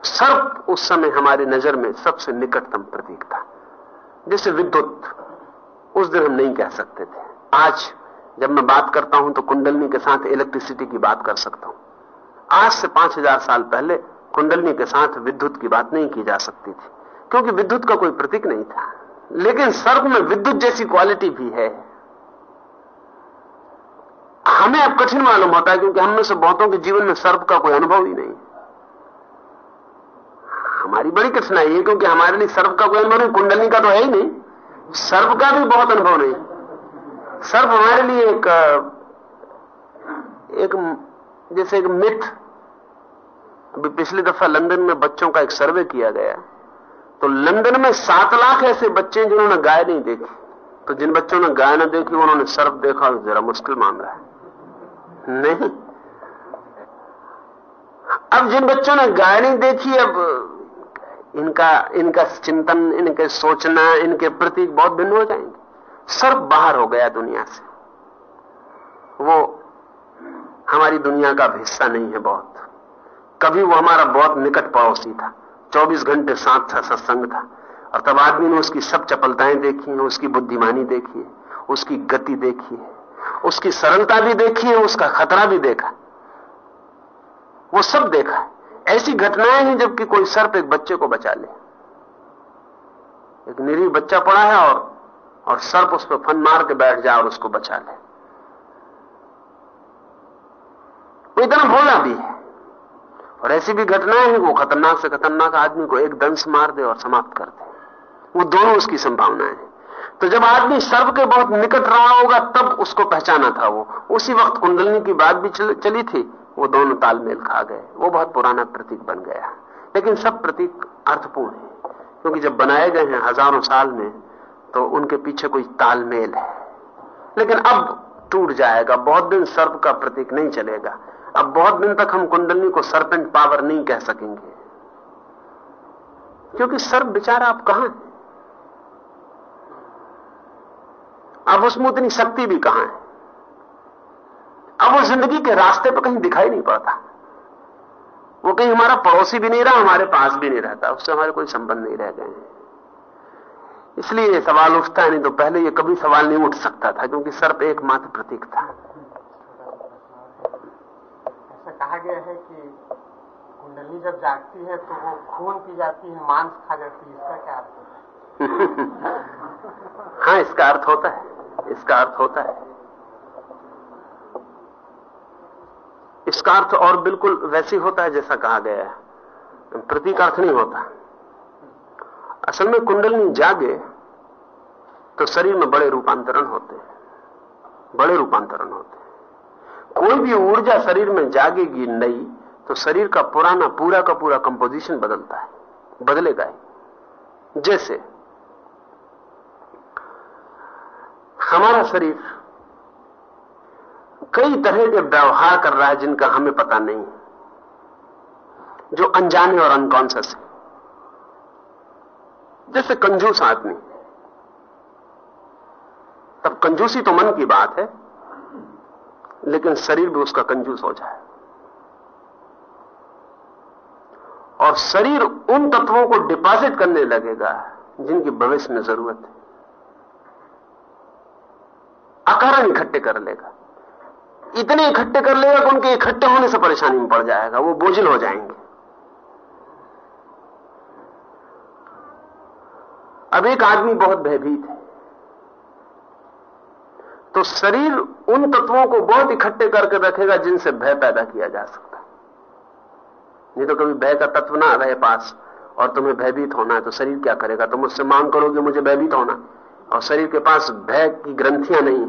सर्प उस समय हमारी नज़र में सबसे निकटतम प्रतीक था, जैसे विद्युत उस दिन हम नहीं कह सकते थे। आज जब मैं बात करता हूँ तो कुंडलनी के साथ इलेक्ट्रिसिटी की बात कर सकता हूँ। आज से पाँच हज़ार साल पहले कुंडलनी के साथ विद्युत की बात नहीं की जा सकती थी, क्योंकि विद्युत का कोई प्रतीक नहीं था। लेकिन सर्प में विद्युत जैसी क्वालिटी भी है। हमें अब कठिन मालूम होता है, क्योंकि हम से बहुतों के जीवन में सर्प का कोई अनुभव ही नहीं। हमारी बड़ी कठिनाई है, क्योंकि हमारे लिए सर्प का कोई अनुभव नहीं कुंडली का तो है ही नहीं। सर्प का भी बहुत अनुभव नहीं। सर्प हमारे लिए एक एक जैसे एक मिथ। अभी पिछली दफ़ा लंदन में बच्चों का एक सर्वे किया गया। तो लंदन में सात लाख ऐसे बच्चे जिन्होंने गाय नहीं देखी। तो जिन बच्चों ने गाय न देखी, उन्होंने सर्प देखा जरा मुश्किल मामला है। नहीं। अब जिन बच्चों ने गाय नहीं देखी, अब इनका इनका चिंतन, इनके सोचना, इनके प्रतीक बहुत भिन्न हो जाएँगे। सर्प बाहर हो गया दुनिया से। वो हमारी दुनिया का हिस्सा नहीं है बहुत। कभी वो हमारा बहुत निकट पड़ोसी था। 24 घंटे साथ था, सत्संग था। और तब आदमी ने उसकी सब चपलताएँ देखी हैं उसकी बुद्धिमानी देखी है उसकी गति देखी है उसकी सरलता भी देखी है उसका खतरा भी देखा। वो सब देखा। है ऐसी घटनाएँ हैं जबकि कोई सर्प एक बच्चे को बचा ले। एक निरीह बच्चा पड़ा है और और सर्प उस पर फन मार के बैठ जाए और उसको बचा ले। वो इतना भोला भी है। और ऐसी भी घटनाएँ हैं वो खतरनाक से खतरनाक आदमी को एक दंश मार दे और समाप्त कर दे। वो दोनों उसकी संभावनाएँ हैं। तो जब आदमी सर्व के बहुत निकट रहा होगा तब उसको पहचाना था वो। उसी वक्त कुंडलनी की बात भी चल, चली थी। वो दोनों तालमेल खा गए। वो बहुत पुराना प्रतीक बन गया। लेकिन सब प्रतीक अर्थपूर्ण है। क्योंकि जब बनाए गए हैं हज़ारों साल में तो उनके पीछे कोई तालमेल है। लेकिन अब टूट जाएगा। बहुत दिन सर्व का प्रतीक नहीं चलेगा। अब बहुत दिन तक हम कुंडलनी को सर्पेंट पावर नहीं कह सकेंगे। क्योंकि सर्प बेचारा आप कहाँ है? अब उसमें उतनी शक्ति भी कहाँ है? अब वो ज़िंदगी के रास्ते पर कहीं दिखाई नहीं पड़ता। वो कहीं हमारा पड़ोसी भी नहीं रहा, हमारे पास भी नहीं रहता। उससे हमारे कोई संबंध नहीं रह गए। इसलिए सवाल उठता है नहीं तो पहले ये कभी सवाल नहीं उठ सकता था, क्योंकि सर्प एकमात्र प्रतीक था। कहा गया है कि कुंडली जब जागती है तो वो खून पी जाती है, मांस खा जाती है, इसका क्या अर्थ होता है? हाँ इसका अर्थ होता है, इसका अर्थ होता है। इसका अर्थ और बिल्कुल वैसे होता है जैसा कहा गया है, प्रतीक अर्थ नहीं होता। असल में कुंडलनी जागे तो शरीर में बड़े रूपांतरण होते हैं, बड़े रूपांतरण होते हैं। कोई भी ऊर्जा शरीर में जागेगी नई तो शरीर का पुराना, पूरा का पूरा कंपोजिशन बदलता है, बदलेगा ही। जैसे, हमारा शरीर कई तरह के व्यवहार कर रहा है जिनका हमें पता नहीं है, जो अनजाने और अनकॉन्सियस है। जैसे कंजूस आदमी। तब कंजूसी तो मन की बात है लेकिन शरीर भी उसका कंजूस हो जाए। और शरीर उन तत्वों को डिपॉजिट करने लगेगा जिनकी भविष्य में ज़रूरत है। अकारण इकट्ठे कर लेगा। इतने इकट्ठे कर लेगा कि उनके इकट्ठे होने से परेशानी में पड़ जाएगा, वो बोझिल हो जाएँगे। अब एक आदमी बहुत भयभीत है। तो शरीर उन तत्वों को बहुत इकट्ठे करके रखेगा जिनसे भय पैदा किया जा सकता नहीं तो कभी भय का तत्व ना रहे पास और तुम्हें भयभीत होना है तो शरीर क्या करेगा? तुम उससे मांग करोगे, मुझे भयभीत होना और शरीर के पास भय की ग्रंथियाँ नहीं,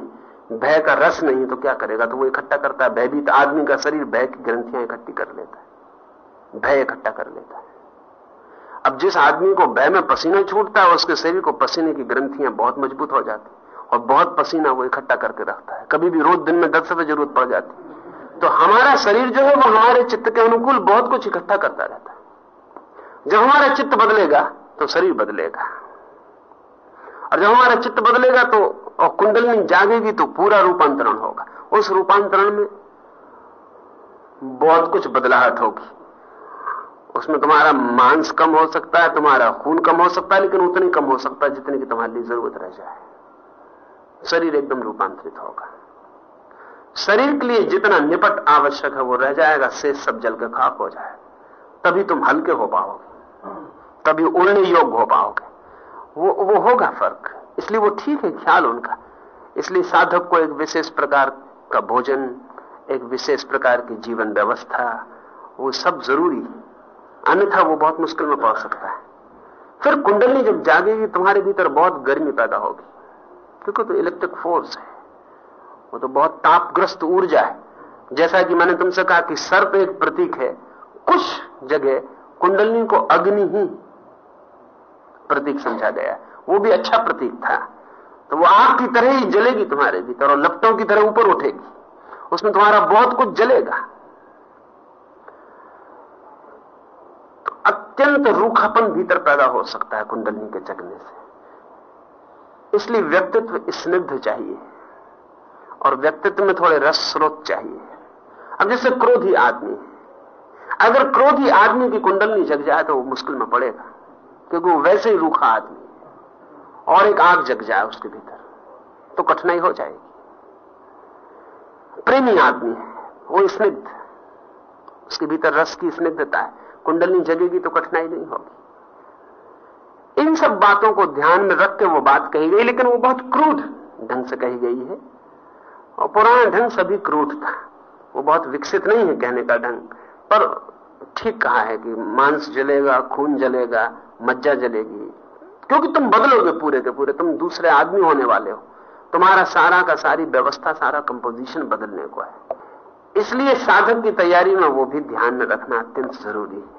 भय का रस नहीं तो क्या करेगा? तो वो इकट्ठा करता है, भयभीत आदमी का शरीर भय की ग्रंथियाँ इकट्ठी कर लेता है। भय इकट्ठा कर लेता है। अब जिस आदमी को भय में पसीना छूटता है, उसके शरीर को पसीने की ग्रंथियाँ बहुत मज़बूत हो जाती और बहुत पसीना वो इकट्ठा करके रखता है। कभी भी रोज दिन में दस दफे ज़रूरत पड़ जाती है। तो हमारा शरीर जो है, वो हमारे चित्त के अनुकूल बहुत कुछ इकट्ठा करता रहता है। जब हमारा चित्त बदलेगा तो शरीर बदलेगा। और जब हमारा चित्त बदलेगा तो और कुंडलनी जागेगी तो पूरा रूपांतरण होगा। उस रूपांतरण में बहुत कुछ बदलाहट होगी। उसमें तुम्हारा मांस कम हो सकता है, तुम्हारा खून कम हो सकता है, लेकिन उतनी कम हो सकता है जितनी की तुम्हारे लिए ज़रूरत रह जाए। शरीर एकदम रूपांतरित होगा। शरीर के लिए जितना निपट आवश्यक है, वो रह जाएगा से सब जल के खाक हो जाएगा। तभी तुम हल्के हो पाओगे। तभी उड़ने योग्य हो पाओगे। वो वो होगा फ़र्क। इसलिए वो ठीक है, ख्याल उनका। इसलिए साधक को एक विशेष प्रकार का भोजन, एक विशेष प्रकार की जीवन व्यवस्था, वो सब ज़रूरी अन्यथा वो बहुत मुश्किल में पहुँच सकता है। फिर कुंडली जब जागेगी, तुम्हारे भीतर बहुत गर्मी पैदा होगी। क्योंकि तो इलेक्ट्रिक फोर्स है। वो तो बहुत तापग्रस्त ऊर्जा है। जैसा कि मैंने तुमसे कहा कि सर्प एक प्रतीक है, कुछ जगह कुंडलनी को अग्नि ही प्रतीक समझा गया वो भी अच्छा प्रतीक था। तो वो आग की तरह ही जलेगी तुम्हारे भीतर और लपटों की तरह ऊपर उठेगी। उसमें तुम्हारा बहुत कुछ जलेगा। तो अत्यंत रूखापन भीतर पैदा हो सकता है कुंडलनी के जगने से। इसलिए व्यक्तित्व स्निग्ध चाहिए और व्यक्तित्व में थोड़े रस स्रोत चाहिए। अब जैसे क्रोधी आदमी, अगर क्रोधी आदमी की कुंडलनी जग जाए तो वो मुश्किल में पड़ेगा, क्योंकि वो वैसे ही रूखा आदमी और एक आग जग जाए उसके भीतर तो कठिनाई हो जाएगी। प्रेमी आदमी है, वो स्निग्ध, उसके भीतर रस की स्निग्धता है, कुंडलनी जगेगी तो कठिनाई नहीं होगी। इन सब बातों को ध्यान में रख के वो बात कही गई, लेकिन वो बहुत क्रूध ढंग से कही गई है। और पुराना ढंग सभी क्रूध था। वो बहुत विकसित नहीं है कहने का ढंग, पर ठीक कहा है कि मांस जलेगा, खून जलेगा, मज्जा जलेगी। क्योंकि तुम बदलोगे पूरे के पूरे, तुम दूसरे आदमी होने वाले हो। तुम्हारा सारा का सारी व्यवस्था, सारा कंपोजिशन बदलने को है। इसलिए साधक की तैयारी में वो भी ध्यान में रखना अत्यंत ज़रूरी है।